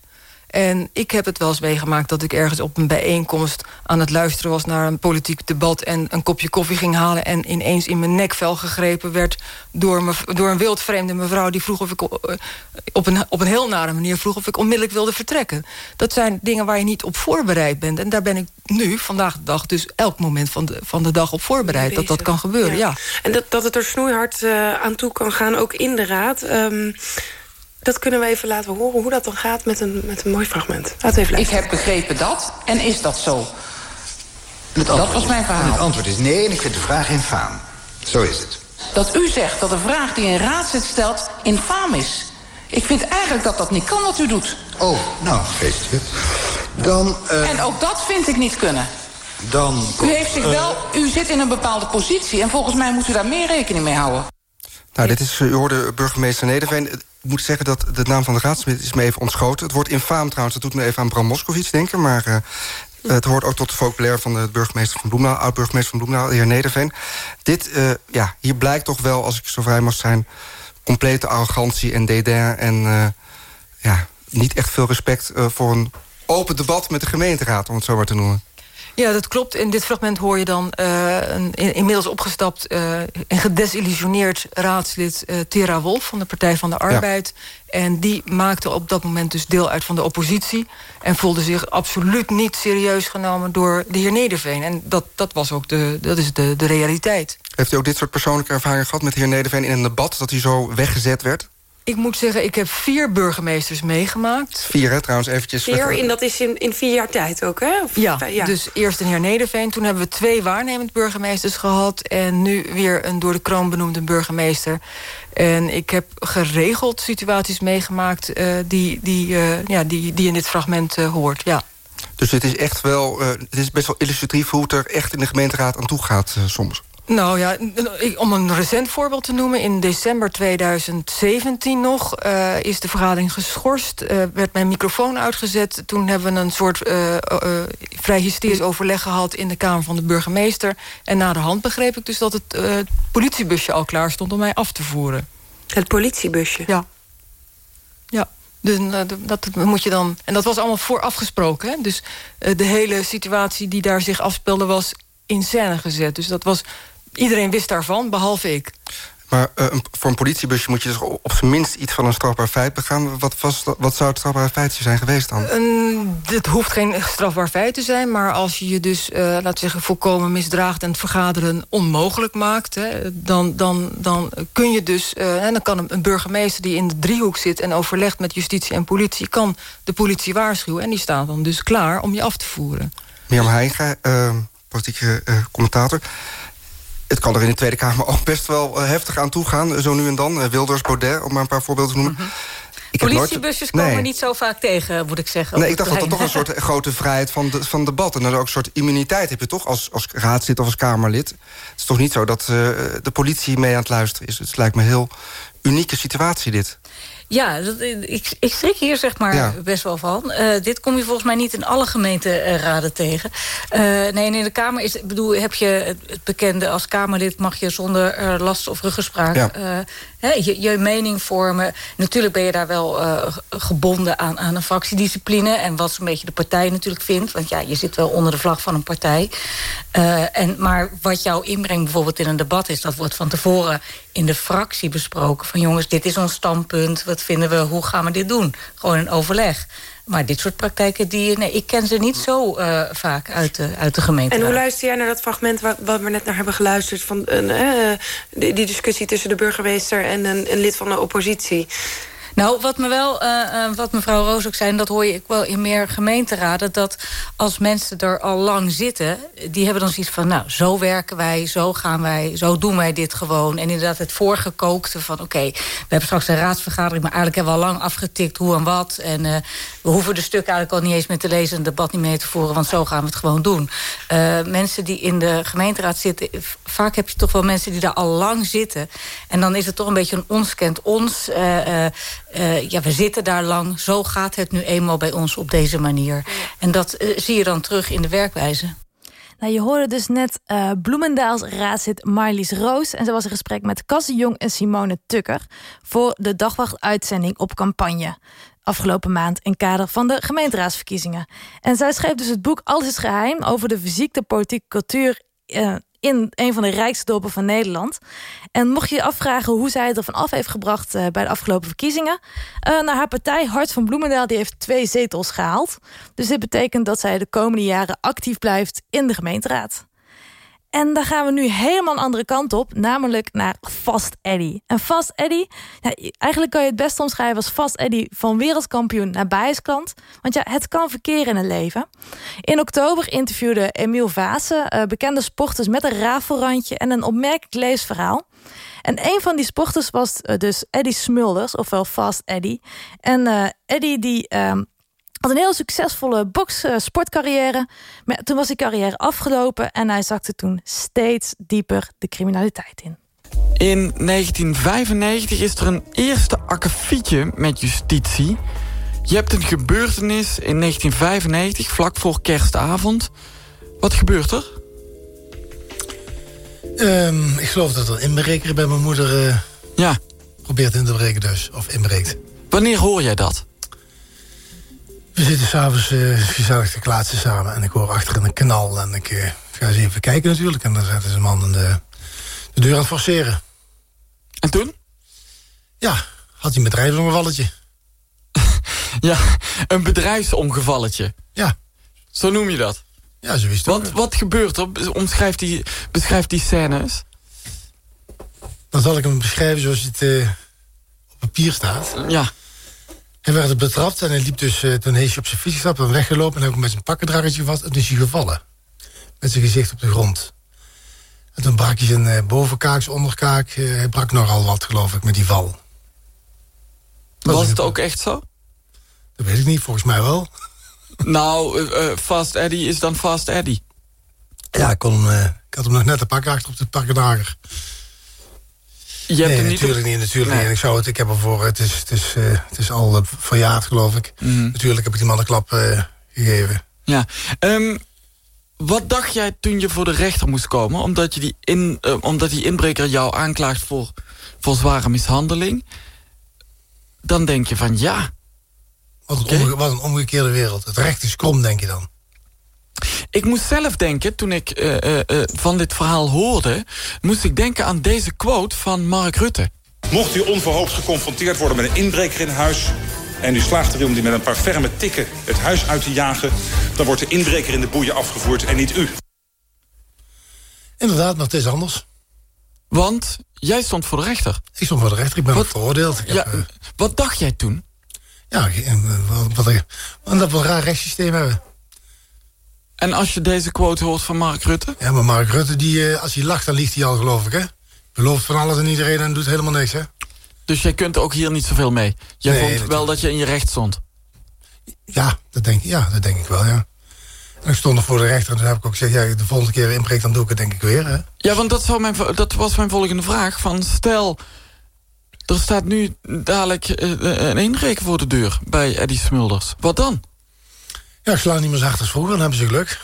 En ik heb het wel eens meegemaakt dat ik ergens op een bijeenkomst... aan het luisteren was naar een politiek debat... en een kopje koffie ging halen... en ineens in mijn nekvel gegrepen werd... door, me, door een wildvreemde mevrouw die vroeg of ik... op een, op een heel nare manier vroeg of ik onmiddellijk wilde vertrekken. Dat zijn dingen waar je niet op voorbereid bent. En daar ben ik nu, vandaag de dag... dus elk moment van de, van de dag op voorbereid... dat dat kan gebeuren, ja. ja. En dat, dat het er snoeihard uh, aan toe kan gaan, ook in de raad... Um, dat kunnen we even laten horen, hoe dat dan gaat met een, met een mooi fragment. Laat even Ik heb begrepen dat, en is dat zo? Het dat was mijn verhaal. Het antwoord is nee, en ik vind de vraag infaam. Zo is het. Dat u zegt dat de vraag die een raadslid stelt infaam is. Ik vind eigenlijk dat dat niet kan wat u doet. Oh, nou, feestje. Dan... Uh... En ook dat vind ik niet kunnen. Dan... U heeft zich wel... Uh... U zit in een bepaalde positie... en volgens mij moet u daar meer rekening mee houden. Nou, dit is, u hoorde burgemeester Nederveen. Moet zeggen dat de naam van de raadslid is me even ontschoten. Het wordt infaam trouwens, dat doet me even aan Bram Moskowitz denken... maar uh, het hoort ook tot de vocabulaire van de burgemeester van Bloemendaal... oud-burgemeester van Bloemendaal, de heer Nederveen. Dit, uh, ja, hier blijkt toch wel, als ik zo vrij mag zijn... complete arrogantie en dédain en ja, niet echt veel respect... voor een open debat met de gemeenteraad, om het zo maar te noemen. Ja, dat klopt. In dit fragment hoor je dan uh, een inmiddels opgestapt... Uh, en gedesillusioneerd raadslid uh, Tera Wolf van de Partij van de Arbeid. Ja. En die maakte op dat moment dus deel uit van de oppositie... en voelde zich absoluut niet serieus genomen door de heer Nederveen. En dat, dat, was ook de, dat is de, de realiteit. Heeft u ook dit soort persoonlijke ervaringen gehad met de heer Nederveen... in een debat dat hij zo weggezet werd? Ik moet zeggen, ik heb vier burgemeesters meegemaakt. Vier, hè, trouwens, eventjes. Vier, en dat is in, in vier jaar tijd ook, hè? Of, ja, dus eerst een heer Nederveen. Toen hebben we twee waarnemend burgemeesters gehad... en nu weer een door de kroon benoemde burgemeester. En ik heb geregeld situaties meegemaakt... Uh, die, die, uh, ja, die, die in dit fragment uh, hoort, ja. Dus het is echt wel, het is best wel illustratief... hoe het er echt in de gemeenteraad aan toe gaat soms. Nou ja, om een recent voorbeeld te noemen. In december 2017 nog uh, is de vergadering geschorst. Uh, werd mijn microfoon uitgezet. Toen hebben we een soort uh, vrij hysterisch overleg gehad... in de Kamer van de burgemeester. En na de hand begreep ik dus dat het politiebusje al klaar stond... om mij af te voeren. Het politiebusje? Ja. Ja. Dus dat moet je dan. En dat was allemaal voorafgesproken. Hè? Dus de hele situatie die daar zich afspeelde was in scène gezet. Dus dat was Iedereen wist daarvan, behalve ik. Maar uh, voor een politiebusje moet je dus op zijn minst iets van een strafbaar feit begaan. Wat, was, wat zou het strafbaar feit zijn geweest dan? Het hoeft geen strafbaar feit te zijn. Maar als je je dus, uh, laten we zeggen, volkomen misdraagt... en het vergaderen onmogelijk maakt... Hè, dan, dan, dan kun je dus... Uh, en dan kan een, burgemeester die in de driehoek zit... en overlegt met justitie en politie... kan de politie waarschuwen. En die staan dan dus klaar om je af te voeren. Mirjam Heiga, politieke commentator het kan er in de Tweede Kamer ook best wel eh, heftig aan toe gaan. Zo nu en dan. Eh, Wilders, Baudet, om maar een paar voorbeelden te noemen. Mm Politiebusjes komen nee. niet zo vaak tegen, moet ik zeggen. Nee, ik dacht dat dat toch een soort grote vrijheid van, de, van debat... en dan ook een soort immuniteit heb je toch als, als raadslid of als Kamerlid. Het is toch niet zo dat uh, de politie mee aan het luisteren is. Het lijkt me een heel unieke situatie dit. Ja, dat, ik, ik schrik hier zeg maar best wel van. Uh, dit kom je volgens mij niet in alle gemeenteraden tegen. Uh, nee, in de Kamer is, bedoel, heb je het bekende... als Kamerlid mag je zonder uh, last of ruggespraak... Ja. je, je, mening vormen. Natuurlijk ben je daar wel gebonden aan, aan een fractiediscipline... en wat zo'n beetje de partij natuurlijk vindt. Want ja, je zit wel onder de vlag van een partij. en, maar wat jouw inbreng bijvoorbeeld in een debat is... dat wordt van tevoren in de fractie besproken. Van jongens, dit is ons standpunt. Wat vinden we? Hoe gaan we dit doen? Gewoon een overleg. Maar dit soort praktijken, die, nee, ik ken ze niet zo uh, vaak uit de, uit de gemeente. En hoe luister jij naar dat fragment wat, we net naar hebben geluisterd... van uh, die, die, discussie tussen de burgemeester en een, een lid van de oppositie? Nou, wat, me wel, uh, uh, wat mevrouw Roos ook zei... en dat hoor je wel in meer gemeenteraden... dat als mensen er al lang zitten... die hebben dan zoiets van... nou, zo werken wij, zo gaan wij, zo doen wij dit gewoon. En inderdaad het voorgekookte van... oké, we hebben straks een raadsvergadering... maar eigenlijk hebben we al lang afgetikt hoe en wat. En uh, we hoeven de stukken eigenlijk al niet eens meer te lezen... en het debat niet mee te voeren, want zo gaan we het gewoon doen. mensen die in de gemeenteraad zitten... vaak heb je toch wel mensen die daar al lang zitten. En dan is het toch een beetje een ons kent ons... ja, we zitten daar lang, zo gaat het nu eenmaal bij ons op deze manier. En dat uh, zie je dan terug in de werkwijze. Nou, je hoorde dus net uh, Bloemendaals raadslid Marlies Roos... en ze was in gesprek met Cassie Jong en Simone Tukker... voor de dagwachtuitzending op campagne afgelopen maand in kader van de gemeenteraadsverkiezingen. En zij schreef dus het boek Alles is geheim over de fysieke politieke cultuur uh, in een van de rijkste dorpen van Nederland. En mocht je je afvragen hoe zij het ervan af heeft gebracht uh, bij de afgelopen verkiezingen. Uh, naar haar partij Hart van Bloemendaal die heeft twee zetels gehaald. Dus dit betekent dat zij de komende jaren actief blijft in de gemeenteraad. En daar gaan we nu helemaal een andere kant op, namelijk naar Fast Eddy. En Fast Eddy, ja, eigenlijk kan je het best omschrijven als Fast Eddy van wereldkampioen naar bijsklant. Want ja, het kan verkeren in een leven. In oktober interviewde Emiel Vaassen uh, bekende sporters met een rafelrandje en een opmerkelijk leesverhaal. En een van die sporters was uh, dus Eddie Smulders, ofwel Fast Eddy. En uh, Eddie die ehm, had een heel succesvolle box-sportcarrière. Maar toen was die carrière afgelopen en hij zakte toen steeds dieper de criminaliteit in. In 1995 is er een eerste akkefietje met justitie. Je hebt een gebeurtenis in 1995, vlak voor kerstavond. Wat gebeurt er? Um, ik geloof dat er inbreker bij mijn moeder... Uh, ja. Probeert in te breken dus, of inbreekt. Wanneer hoor jij dat? We zitten s'avonds uh, gezellig te klaatsen samen. En ik hoor achter een knal. En ik uh, ga eens even kijken natuurlijk. En dan zetten ze man de, de deur aan het forceren. En toen? Ja, had hij een bedrijfsomgevalletje. ja, een bedrijfsomgevalletje. Ja. Zo noem je dat? Ja, zo is Wat, wat gebeurt er? Omschrijf die, beschrijf die scènes. Dan zal ik hem beschrijven zoals het uh, op papier staat. Ja. Hij werd betrapt en hij liep dus, uh, toen heeft hij op zijn fiets gestapt en weggelopen... en heb ik met zijn pakkendragertje vast en toen is hij gevallen. Met zijn gezicht op de grond. En toen brak hij zijn uh, bovenkaak, zijn onderkaak. Uh, hij brak nogal wat, geloof ik, met die val. Was, Was het ook echt zo? Dat weet ik niet, volgens mij wel. Nou, Fast Eddie is dan Fast Eddie. Ja, ik, kon ik had hem nog net te pakken achter op de pakkendrager. Je hebt nee, niet natuurlijk niet, natuurlijk niet. Ik zou het, ik heb ervoor, het is, het is, uh, het is al verjaard, geloof ik. Mm. Natuurlijk heb ik die man een klap uh, gegeven. Ja. Um, wat dacht jij toen je voor de rechter moest komen? Omdat, je die, in, uh, omdat die inbreker jou aanklaagt voor, voor zware mishandeling. Dan denk je van ja. Wat een, okay. omge wat een omgekeerde wereld. Het recht is krom, denk je dan. Ik moest zelf denken, toen ik uh, uh, uh, van dit verhaal hoorde... moest ik denken aan deze quote van Mark Rutte. Mocht u onverhoopt geconfronteerd worden met een inbreker in huis... en u slaagt erin om die met een paar ferme tikken het huis uit te jagen... dan wordt de inbreker in de boeien afgevoerd en niet u. Inderdaad, maar het is anders. Want jij stond voor de rechter. Ik stond voor de rechter, ik ben wat, veroordeeld. Ik ja, heb, wat dacht jij toen? Ja, wat, wat, wat, dat we een raar rechtssysteem hebben. En als je deze quote hoort van Mark Rutte? Ja, maar Mark Rutte, die, als hij lacht, dan liegt hij al, geloof ik, hè? Belooft van alles en iedereen en doet helemaal niks, hè? Dus jij kunt ook hier niet zoveel mee? Jij nee, vond wel dat je in je recht stond? Ja, dat denk, ja, dat denk ik wel, ja. En ik stond er voor de rechter en toen heb ik ook gezegd... ja, de volgende keer inbreekt, dan doe ik het denk ik weer, hè? Ja, want dat, zou mijn, dat was mijn volgende vraag. Van stel, er staat nu dadelijk een inbreker voor de deur bij Eddie Smulders. Wat dan? Ja, ik sla niet meer zo hard als vroeger, dan hebben ze geluk.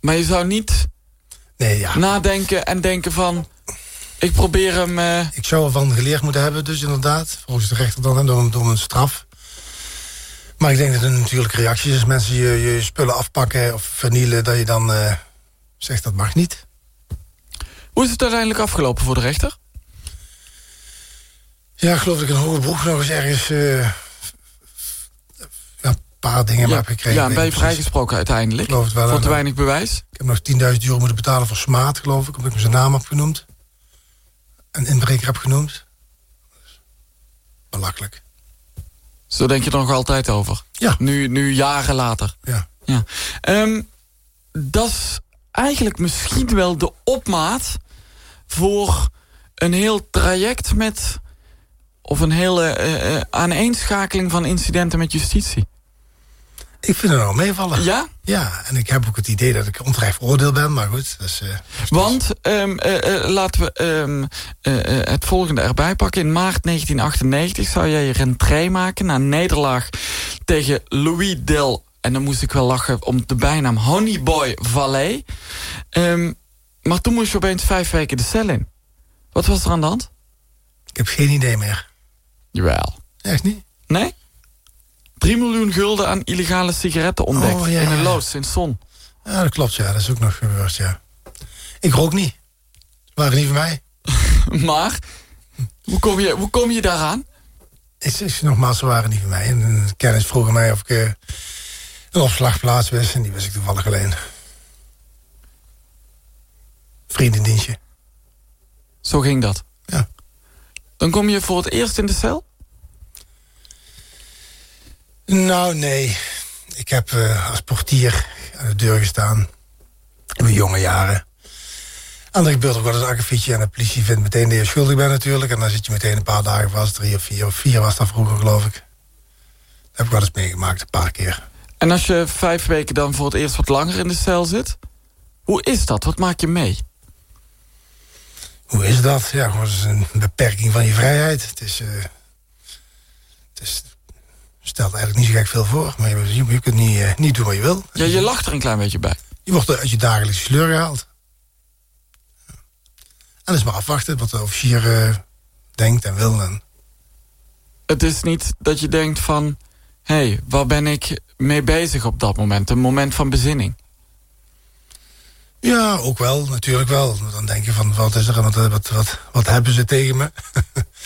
Maar je zou niet nee, ja. nadenken en denken van... ik probeer hem... Uh... Ik zou ervan geleerd moeten hebben, dus inderdaad. Volgens de rechter dan, door, door een straf. Maar ik denk dat er natuurlijk reacties is. Als mensen je, je spullen afpakken of vernielen... dat je dan uh, zegt dat mag niet. Hoe is het uiteindelijk afgelopen voor de rechter? Ja, ik geloof dat ik een hoge broek nog eens ergens... Uh, paar dingen ja, heb gekregen. Ja, ben je vrijgesproken uiteindelijk? Geloof het wel, voor te weinig bewijs? Ik heb nog 10.000 euro moeten betalen voor smaad, geloof ik. Omdat ik zijn naam heb genoemd. En inbreker heb genoemd. Belachelijk. Zo denk je er nog altijd over? Ja. Nu, nu jaren later? Ja. ja. Um, dat is eigenlijk misschien wel de opmaat... voor een heel traject met... of een hele uh, aaneenschakeling van incidenten met justitie. Ik vind het wel meevallen. Ja? Ja, en ik heb ook het idee dat ik onterecht veroordeeld ben, maar goed. Dus, uh, Want, um, uh, uh, laten we um, het volgende erbij pakken. In maart 1998 zou jij je rentree maken na nederlaag tegen Louis Del... en dan moest ik wel lachen om de bijnaam Honeyboy Valley. Um, maar toen moest je opeens vijf weken de cel in. Wat was er aan de hand? Ik heb geen idee meer. Jawel. Echt niet? Nee? 3 miljoen gulden aan illegale sigaretten ontdekt. Oh, ja, in een loods in Son. Ja, dat klopt, ja. Dat is ook nog gebeurd, ja. Ik rook niet. Ze waren niet van mij. maar, hoe kom je, hoe kom je daaraan? Is, is, nogmaals, ze waren niet van mij. En een kennis vroeg mij of ik uh, een opslagplaats wist. En die wist ik toevallig alleen. Vriendendienstje. Zo ging dat? Ja. Dan kom je voor het eerst in de cel? Nou, nee. Ik heb uh, als portier aan de deur gestaan. In mijn jonge jaren. En dan gebeurt ook wel eens een akkefietje. En de politie vindt meteen dat je schuldig bent natuurlijk. En dan zit je meteen een paar dagen vast. Drie of vier. Of vier was dat vroeger, geloof ik. Dat heb ik wel eens meegemaakt, een paar keer. En als je vijf weken dan voor het eerst wat langer in de cel zit... hoe is dat? Wat maak je mee? Hoe is dat? Ja, gewoon een beperking van je vrijheid. Het is... Uh, het is stelt eigenlijk niet zo gek veel voor. Maar je, je kunt niet, uh, niet doen wat je wil. Ja, je lacht er een klein beetje bij. Je wordt uit je dagelijkse sleur gehaald. En dat is maar afwachten wat de officier uh, denkt en wil. En... Het is niet dat je denkt van... hé, hey, waar ben ik mee bezig op dat moment? Een moment van bezinning. Ja, ook wel, natuurlijk wel. Dan denk je van, wat is er wat, wat, wat, wat hebben ze tegen me?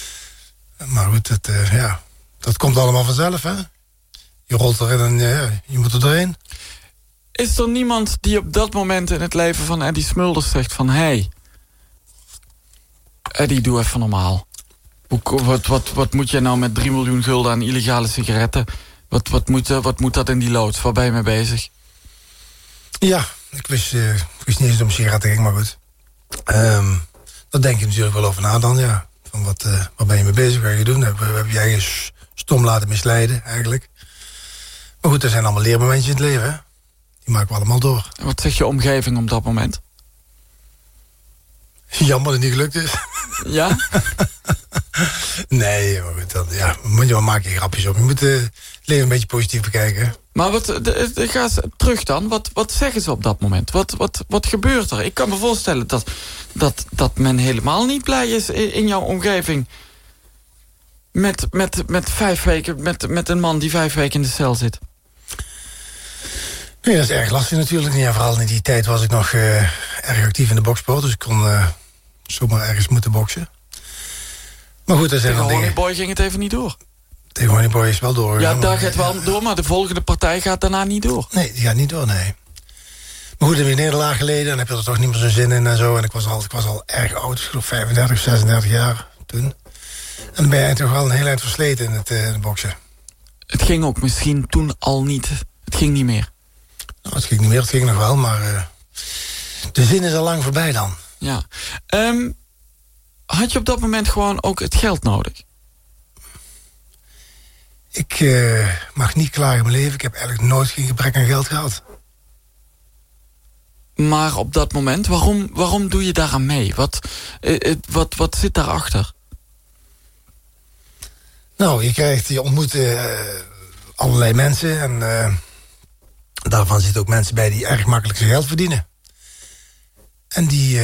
maar goed, het, uh, ja, dat komt allemaal vanzelf, hè? Je rolt erin en ja, je moet er doorheen. Is er niemand die op dat moment in het leven van Eddie Smulders zegt van... hé, hey, Eddie, doe even normaal. Hoe, wat, wat, wat moet jij nou met 3 miljoen gulden aan illegale sigaretten? Wat, wat, moet, eh, wat moet dat in die loods? Waar ben je mee bezig? Ja, ik wist, uh, ik wist niet eens om sigaretten ging, maar goed. Um, daar denk je natuurlijk wel over na dan, ja. Van wat, uh, wat ben je mee bezig, wat ga je doen? Heb, heb jij je stom laten misleiden, eigenlijk? Maar goed, er zijn allemaal leermomentjes in het leven, hè? Die maken we allemaal door. En wat zegt je omgeving op dat moment? Jammer dat het niet gelukt is. Ja? nee, maar goed, dan, ja, moet je wel maken grapjes op. Je moet uh, het leven een beetje positief bekijken. Maar wat, de, de, ga eens terug dan. Wat, wat zeggen ze op dat moment? Wat, wat, wat gebeurt er? Ik kan me voorstellen dat, dat, dat men helemaal niet blij is in jouw omgeving. Met, met, met vijf weken, met, met een man die vijf weken in de cel zit. Nee, dat is erg lastig natuurlijk. Ja, vooral in die tijd was ik nog uh, erg actief in de boksport. Dus ik kon uh, zomaar ergens moeten boksen. Maar goed, er zijn Tegen dingen... Boy ging het even niet door. Tegen Honey Boy is wel door. Ja, daar gaat wel door, maar de volgende partij gaat daarna niet door. Nee, die gaat niet door, nee. Maar goed, een nederlaag geleden, dan heb je er toch niet meer zo'n zin in en zo. En ik was al, ik was al erg oud, ik geloof 35, 36 jaar toen. En dan ben je toch wel een heel eind versleten in het, uh, in het boksen. Het ging ook misschien toen al niet. Het ging niet meer. Nou, het ging niet meer, het ging nog wel, maar... Uh, de zin is al lang voorbij dan. Ja. Um, had je op dat moment gewoon ook het geld nodig? Ik uh, mag niet klagen in mijn leven. Ik heb eigenlijk nooit geen gebrek aan geld gehad. Maar op dat moment, waarom, waarom doe je daaraan mee? Wat, uh, wat, wat zit daarachter? Nou, je krijgt, je ontmoet uh, allerlei mensen. En daarvan zitten ook mensen bij die erg makkelijk zijn geld verdienen. En die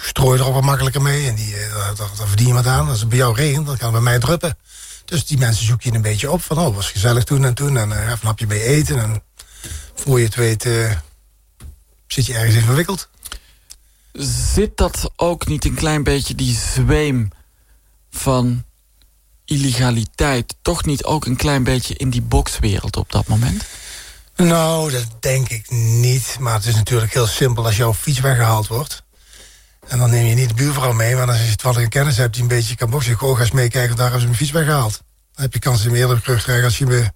strooien er ook wat makkelijker mee. En die, daar, verdien je wat aan. Als het bij jou regent, dan kan het bij mij druppen. Dus die mensen zoek je een beetje op. Van, oh, was gezellig toen en toen. En uh, even een hapje mee eten. En voor je het weet uh, zit je ergens in verwikkeld. Zit dat ook niet een klein beetje die zweem van illegaliteit... toch niet ook een klein beetje in die bokswereld op dat moment? Nou, dat denk ik niet. Maar het is natuurlijk heel simpel als jouw fiets weggehaald wordt. En dan neem je niet de buurvrouw mee, maar als je toevallig een kennis hebt die een beetje kan boksen, oh, ga eens meekijken, daar hebben ze mijn fiets weggehaald. Dan heb je kans je eerder terugkrijgen als je bij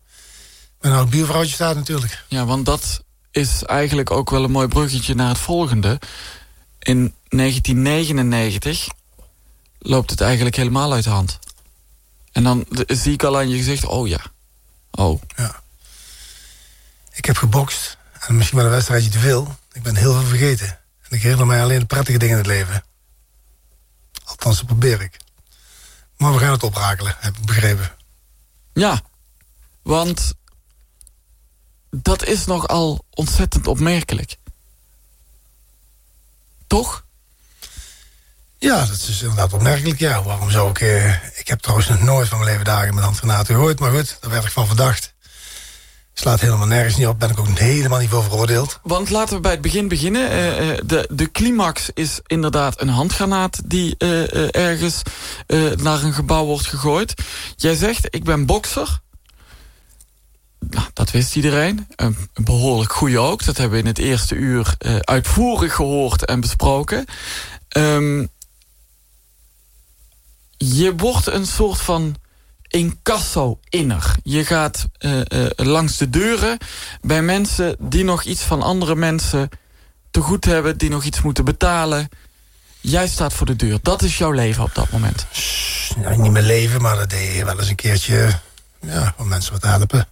een oud buurvrouwtje staat natuurlijk. Ja, want dat is eigenlijk ook wel een mooi bruggetje naar het volgende. In 1999 loopt het eigenlijk helemaal uit de hand. En dan zie ik al aan je gezicht, oh ja. Oh. Ja. Ik heb gebokst. En misschien wel een wedstrijdje te veel. Ik ben heel veel vergeten. En ik herinner mij alleen de prettige dingen in het leven. Althans, dat probeer ik. Maar we gaan het oprakelen, heb ik begrepen. Ja, want dat is nogal ontzettend opmerkelijk. Toch? Ja, dat is inderdaad opmerkelijk, ja. Waarom zou ik... Eh, ik heb trouwens nog nooit van mijn leven dagen met handgranaten gehoord... maar goed, daar werd ik van verdacht. Slaat helemaal nergens niet op, ben ik ook helemaal niet voor veroordeeld. Want laten we bij het begin beginnen. Uh, de, de climax is inderdaad een handgranaat... die uh, ergens naar een gebouw wordt gegooid. Jij zegt, ik ben bokser... Nou, dat wist iedereen. Een behoorlijk goede ook. Dat hebben we in het eerste uur uitvoerig gehoord en besproken. Um, je wordt een soort van incasso-inner. Je gaat uh, uh, langs de deuren bij mensen die nog iets van andere mensen te goed hebben, die nog iets moeten betalen. Jij staat voor de deur. Dat is jouw leven op dat moment. Ja, niet mijn leven, maar dat deed je wel eens een keertje ja, om mensen wat te helpen.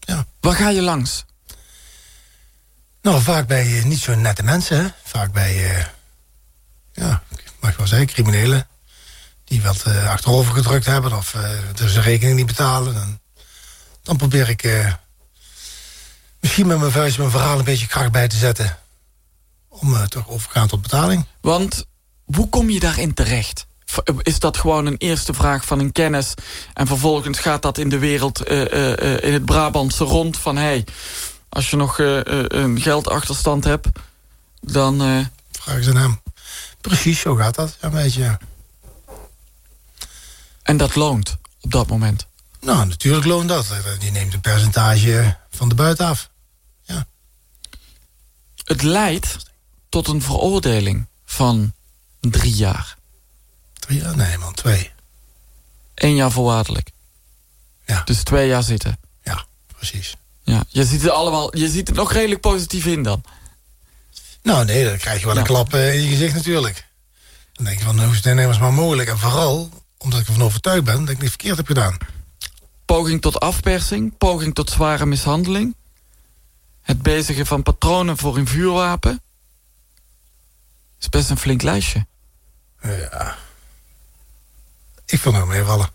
Ja. Waar ga je langs? Nou, vaak bij uh, niet zo nette mensen. Hè? Vaak bij, ja, mag ik wel zeggen, criminelen. Die wat uh, achterover gedrukt hebben of uh, dus de rekening niet betalen. Dan, dan probeer ik uh, misschien met mijn vuist mijn verhaal een beetje kracht bij te zetten. Om toch overgaan tot betaling. Want hoe kom je daarin terecht? Is dat gewoon een eerste vraag van een kennis... en vervolgens gaat dat in de wereld, in het Brabantse rond... van hey, als je nog een geldachterstand hebt, dan... Vraag eens aan hem. Precies, zo gaat dat, een beetje, ja. En dat loont op dat moment? Nou, natuurlijk loont dat. Die neemt een percentage van de buiten af. Ja. Het leidt tot een veroordeling van drie jaar. Drie jaar? Nee man, twee. Eén jaar voorwaardelijk. Ja. Dus twee jaar zitten. Ja, precies. Ja, je ziet het allemaal, je ziet het nog redelijk positief in dan. Nou nee, dan krijg je wel een klap eh, in je gezicht natuurlijk. Dan denk je van, hoe is het nou maar mogelijk? En vooral, omdat ik ervan overtuigd ben dat ik niet verkeerd heb gedaan. Poging tot afpersing, poging tot zware mishandeling. Het bezigen van patronen voor een vuurwapen. is best een flink lijstje. Ja. Ik vond het meevallen.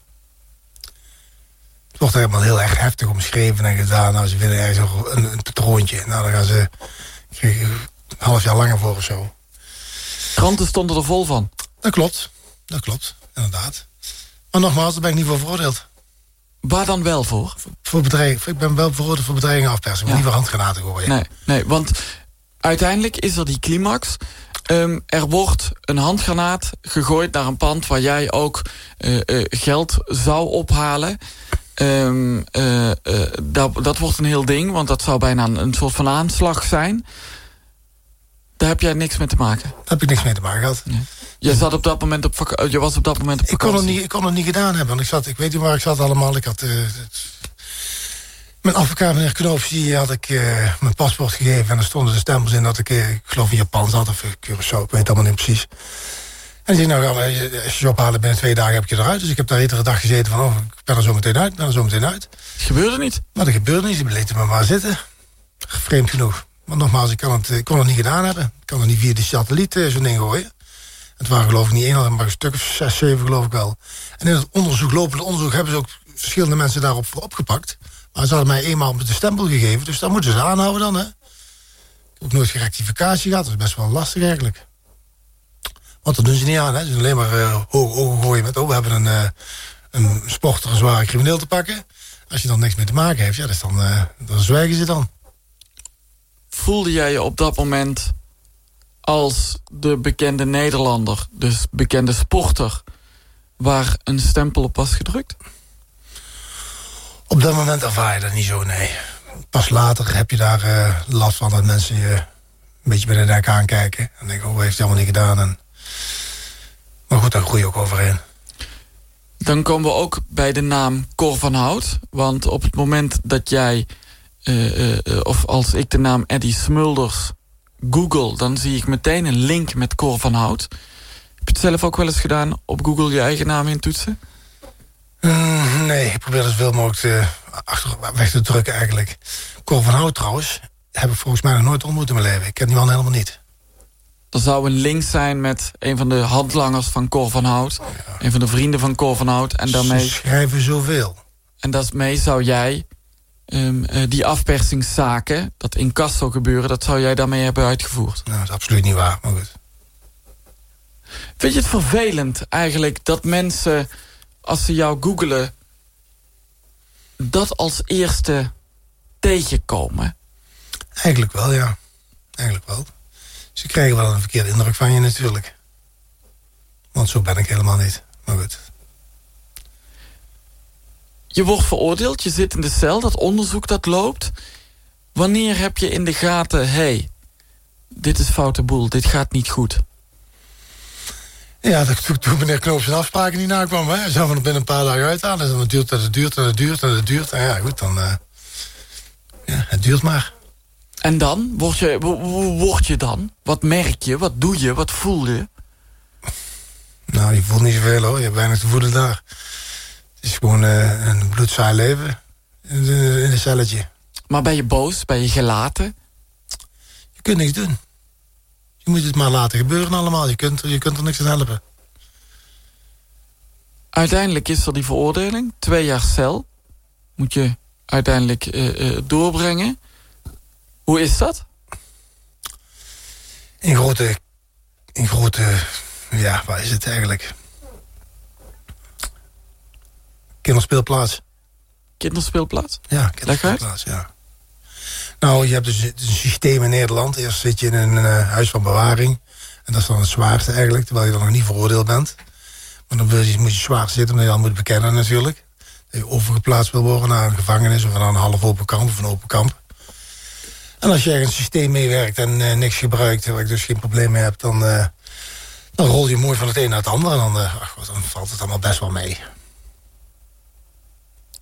Het wordt helemaal heel erg heftig omschreven en gedaan. Nou, ze vinden ergens een, een patroontje. Nou, dan gaan ze een half jaar langer voor of zo. Kranten stonden er vol van. Dat klopt. Dat klopt, inderdaad. Maar nogmaals, daar ben ik niet voor veroordeeld. Waar dan wel voor? Voor bedreiging. Ik ben wel veroordeeld voor bedreiging afpersen, maar niet voor handgranaten gooien. Nee, nee, want uiteindelijk is er die climax. Um, er wordt een handgranaat gegooid naar een pand... waar jij ook uh, uh, geld zou ophalen. Um, uh, dat, dat wordt een heel ding, want dat zou bijna een, een soort van aanslag zijn. Daar heb jij niks mee te maken? Daar heb ik niks mee te maken gehad. Je, zat op dat moment op je was op dat moment op ik kon, het niet, ik kon het niet gedaan hebben. Want ik, zat, ik weet niet waar ik zat allemaal. Ik had... Mijn advocaat, meneer Knoops, die had ik uh, mijn paspoort gegeven... en er stonden de stempels in dat ik, uh, ik geloof in Japan zat... of Curaçao, ik weet het allemaal niet precies. En die zei, nou, als je ophalen binnen twee dagen heb ik je eruit. Dus ik heb daar iedere dag gezeten van, oh, ik ben er zo meteen uit, ik ben er zo meteen uit. Het gebeurde niet? Maar dat gebeurde niet, ze lieten me maar zitten. Vreemd genoeg. Maar nogmaals, ik, kan het, kon het niet gedaan hebben. Ik kan er niet via de satelliet uh, zo'n ding gooien. Het waren geloof ik niet één, maar een stuk of zes, zeven geloof ik wel. En in het onderzoek, lopende onderzoek, hebben ze ook verschillende mensen daarop opgepakt. Maar ze hadden mij eenmaal met de stempel gegeven, dus dat moeten ze aanhouden dan, hè. Ik heb ook nooit geen rectificatie gehad, dat is best wel lastig eigenlijk. Want dat doen ze niet aan, hè. Ze doen alleen maar uh, hoge ogen gooien met... oh, we hebben een, uh, een sporter, een zware crimineel te pakken. Als je dan niks mee te maken heeft, ja, dan, dan zwijgen ze dan. Voelde jij je op dat moment als de bekende Nederlander... dus bekende sporter, waar een stempel op was gedrukt? Op dat moment ervaar je dat niet zo, nee. Pas later heb je daar uh, last van dat mensen je een beetje bij de nek aankijken. En denken, oh, heeft hij allemaal niet gedaan. En... Maar goed, daar groei je ook overheen. Dan komen we ook bij de naam Cor van Hout. Want op het moment dat jij, of als ik de naam Eddie Smulders google... dan zie ik meteen een link met Cor van Hout. Heb je het zelf ook wel eens gedaan op Google je eigen naam intoetsen? Mm, nee, ik probeer het zoveel mogelijk te, achter, weg te drukken eigenlijk. Cor van Hout trouwens, heb ik volgens mij nog nooit ontmoet in mijn leven. Ik ken die man helemaal niet. Er zou een link zijn met een van de handlangers van Cor van Hout. Ja. Een van de vrienden van Cor van Hout. En daarmee, Ze schrijven zoveel. En daarmee zou jij um, uh, die afpersingszaken, dat in Castro gebeuren... dat zou jij daarmee hebben uitgevoerd. Nou, dat is absoluut niet waar, maar goed. Vind je het vervelend eigenlijk dat mensen als ze jou googelen... dat als eerste tegenkomen? Eigenlijk wel, ja. Eigenlijk wel. Ze krijgen wel een verkeerde indruk van je natuurlijk. Want zo ben ik helemaal niet. Maar goed. Je wordt veroordeeld, je zit in de cel, dat onderzoek dat loopt. Wanneer heb je in de gaten... hey, dit is foute boel, dit gaat niet goed... Ja, toen, toen meneer Knoop zijn afspraken niet nakwam. Hè. Zou van binnen een paar dagen uithalen. En dan duurt dat het duurt en het duurt en het duurt. En ja, goed, dan... Uh, ja, het duurt maar. En dan? Word je, hoe word je dan? Wat merk je? Wat doe je? Wat voel je? Nou, je voelt niet zoveel hoor. Je hebt weinig te voelen daar. Het is gewoon uh, een bloedzaai leven. In, in een celletje. Maar ben je boos? Ben je gelaten? Je kunt niks doen. Je moet het maar laten gebeuren allemaal. Je kunt, je kunt er niks aan helpen. Uiteindelijk is er die veroordeling. Twee jaar cel. Moet je uiteindelijk uh, uh, doorbrengen. Hoe is dat? In grote... In grote... Ja, waar is het eigenlijk? Kinderspeelplaats. Kinderspeelplaats? Ja, kinderspeelplaats, ja. Nou, je hebt dus een systeem in Nederland. Eerst zit je in een uh, huis van bewaring. En dat is dan het zwaarste eigenlijk, terwijl je dan nog niet veroordeeld bent. Maar dan je, moet je zwaar zitten, omdat je dan moet bekennen natuurlijk. Dat je overgeplaatst wil worden naar een gevangenis... of naar een half open kamp of een open kamp. En als je ergens een systeem meewerkt en uh, niks gebruikt... waar ik dus geen probleem mee heb... dan, uh, Dan rol je mooi van het een naar het ander en dan, ach, dan valt het allemaal best wel mee.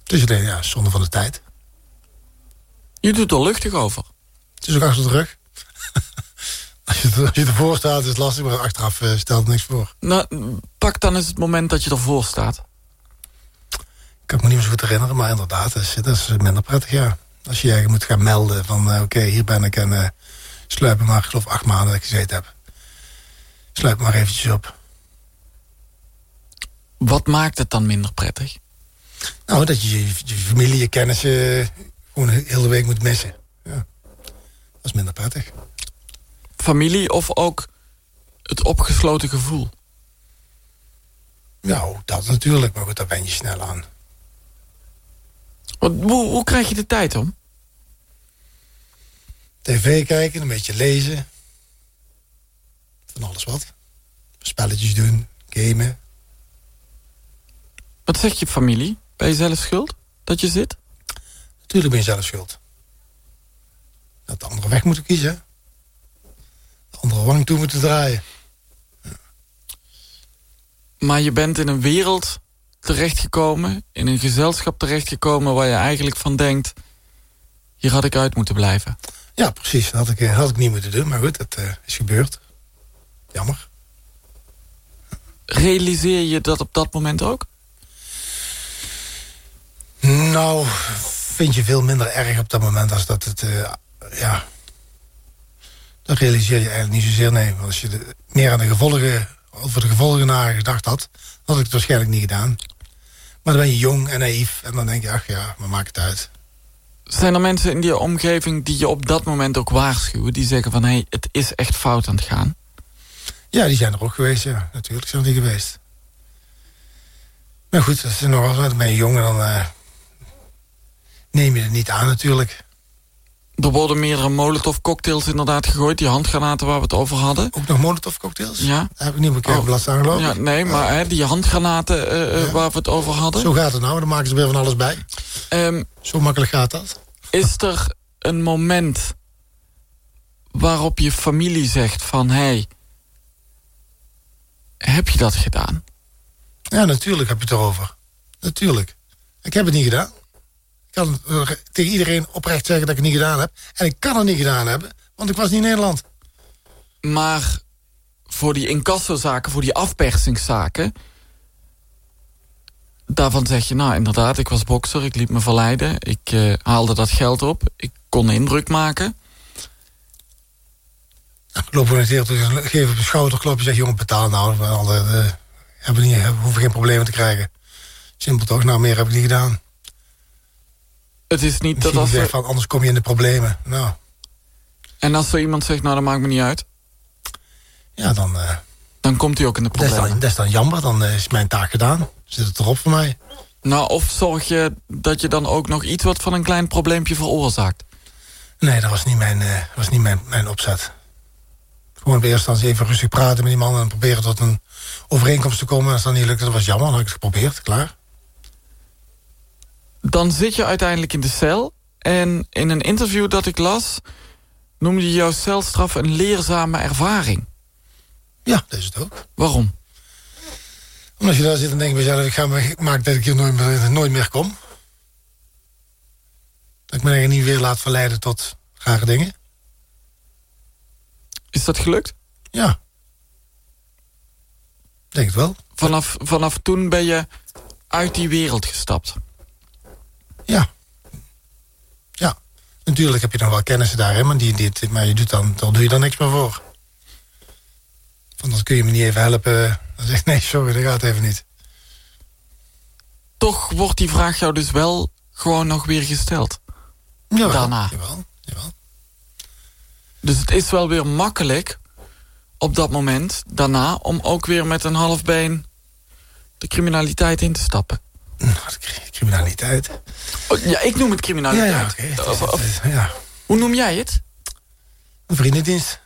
Dus je denkt, ja, zonde van de tijd. Je doet er luchtig over. Het is ook achter de rug. als, je, als je ervoor staat is het lastig, maar achteraf uh, stelt het niks voor. Nou, pak dan eens het moment dat je ervoor staat. Ik kan me niet meer zo goed herinneren, maar inderdaad, dat is, dat is minder prettig, ja. Als je je moet gaan melden van, uh, oké, hier ben ik en uh, sluip maar, ik geloof acht maanden dat ik gezeten heb. Sluip maar eventjes op. Wat maakt het dan minder prettig? Nou, dat je je, familie, je kennissen gewoon heel de week moet missen. Ja. Dat is minder prettig. Familie of ook het opgesloten gevoel? Nou, dat natuurlijk, maar goed, daar ben je snel aan. Hoe, hoe krijg je de tijd om? TV kijken, een beetje lezen. Van alles wat. Spelletjes doen, gamen. Wat zegt je familie? Ben je zelf schuld dat je zit? Natuurlijk ben je zelf schuld. Dat de andere weg moeten kiezen. De andere wang toe moeten draaien. Ja. Maar je bent in een wereld terechtgekomen, in een gezelschap terechtgekomen... waar je eigenlijk van denkt, hier had ik uit moeten blijven. Ja, precies. Dat had ik, had ik niet moeten doen. Maar goed, dat uh, is gebeurd. Jammer. Realiseer je dat op dat moment ook? Nou, vind je veel minder erg op dat moment als dat het... Uh, ja, dat realiseer je eigenlijk niet zozeer. Nee, als je de, meer aan de gevolgen, over de gevolgen naar gedacht had... had ik het waarschijnlijk niet gedaan. Maar dan ben je jong en naïef en dan denk je, ach ja, maar maakt het uit. Zijn er mensen in die omgeving die je op dat moment ook waarschuwen? Die zeggen van, hé, hey, het is echt fout aan het gaan? Ja, die zijn er ook geweest, ja. Natuurlijk zijn die geweest. Maar goed, dat is nog wel, dan ben je jong en dan uh, neem je het niet aan natuurlijk. Er worden meerdere molotov-cocktails inderdaad gegooid. Die handgranaten waar we het over hadden. Ook nog molotov-cocktails? Ja. Daar heb ik niet meer keer oh. belast aan gelopen. Ja, nee, maar hè, die handgranaten uh, ja. waar we het over hadden. Zo gaat het nou, dan maken ze weer van alles bij. Um, Zo makkelijk gaat dat. Is er een moment waarop je familie zegt van... hé, hey, heb je dat gedaan? Ja, natuurlijk heb je het erover. Natuurlijk. Ik heb het niet gedaan. Ik kan tegen iedereen oprecht zeggen dat ik het niet gedaan heb. En ik kan het niet gedaan hebben, want ik was niet in Nederland. Maar voor die incassozaken, voor die afpersingszaken... daarvan zeg je, nou inderdaad, ik was bokser, ik liet me verleiden. Ik uh, haalde dat geld op, ik kon indruk maken. Loop we een geef op de schouder, je zeg jongen, betaal nou. We alle, uh, hebben niet, hoeven geen problemen te krijgen. Simpel toch, nou meer heb ik niet gedaan. Het is niet dat als er... van, anders kom je in de problemen. Nou. En als er iemand zegt, nou dat maakt me niet uit. Ja, dan... Uh, dan komt hij ook in de problemen. Dat is dan, dat is dan jammer, dan uh, is mijn taak gedaan. Zit het erop voor mij. Nou, of zorg je dat je dan ook nog iets wat van een klein probleempje veroorzaakt? Nee, dat was niet mijn, uh, was niet mijn, mijn opzet. Gewoon op eerste instantie even rustig praten met die man... en proberen tot een overeenkomst te komen. Als dat niet lukt, dat was jammer. Dan heb ik het geprobeerd, klaar. Dan zit je uiteindelijk in de cel. En in een interview dat ik las... noemde je jouw celstraf een leerzame ervaring. Ja, dat is het ook. Waarom? Omdat je daar zit en denkt bij jezelf... ik ga me, maak dat ik hier nooit meer, nooit meer kom. Dat ik me eigenlijk niet weer laat verleiden tot rare dingen. Is dat gelukt? Ja. Denk het wel. Vanaf, vanaf toen ben je uit die wereld gestapt? Ja. Ja. Natuurlijk heb je dan wel kennissen daarin, maar, die, maar je doet dan, dan doe je dan niks meer voor. Van dan kun je me niet even helpen. Dan zeg ik, nee, sorry, dat gaat even niet. Toch wordt die vraag jou dus wel gewoon nog weer gesteld? Jawel, Daarna. Jawel, jawel. Dus het is wel weer makkelijk op dat moment, daarna... om ook weer met een half been de criminaliteit in te stappen. Nou, criminaliteit? Oh, ja, ik noem het criminaliteit. Ja, ja, okay. of, of, ja. Hoe noem jij het? Een vriendendienst.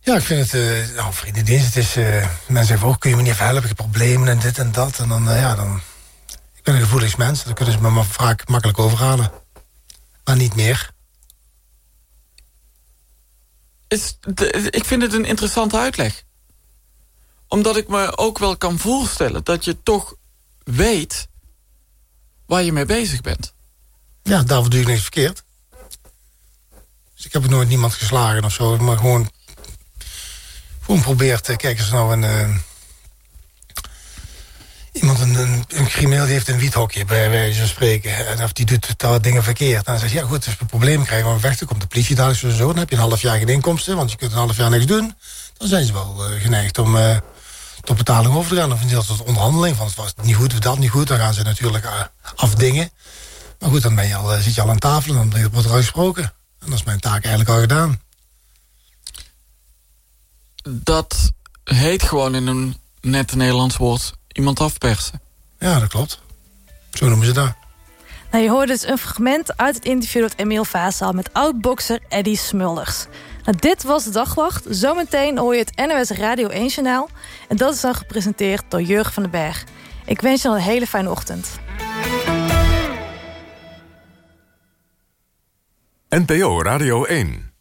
Ja, ik vind het... Uh, nou, vriendendienst, het is... Uh, mensen zeggen, oh, kun je me niet even helpen? Ik heb problemen en dit en dat. En dan, uh, ja, dan... Ik ben een gevoelig mens. Dan kunnen ze me maar vaak makkelijk overhalen. Maar niet meer. is ik vind het een interessante uitleg. Omdat ik me ook wel kan voorstellen dat je toch weet waar je mee bezig bent. Ja, daarvoor doe ik niks verkeerd. Dus ik heb nooit niemand geslagen of zo, maar gewoon, gewoon probeert. Kijk eens nou een. Uh, iemand, een, een, een, die heeft een wiethokje, bij wijze van spreken. En of die doet daar dingen verkeerd. Dan zeg je, ja goed, als we een probleem krijgen, we weg, dan komt de politie daar zo. Dan heb je een half jaar geen inkomsten, want je kunt een half jaar niks doen. Dan zijn ze wel uh, geneigd om tot betaling over te gaan. Of zelfs tot onderhandeling, van het was niet goed, of dat niet goed. Dan gaan ze natuurlijk afdingen. Maar goed, dan ben je al, zit je al aan tafel en dan wordt er al gesproken. En dat is mijn taak eigenlijk al gedaan. Dat heet gewoon in een net Nederlands woord iemand afpersen. Ja, dat klopt. Zo noemen ze dat. Nou, je hoorde dus een fragment uit het interview dat Emiel Vaasal met oud-bokser Eddie Smulders. Nou, dit was de dagwacht. Zometeen hoor je het NOS Radio 1 journaal. En dat is dan gepresenteerd door Jurgen van den Berg. Ik wens je nog een hele fijne ochtend. NPO Radio 1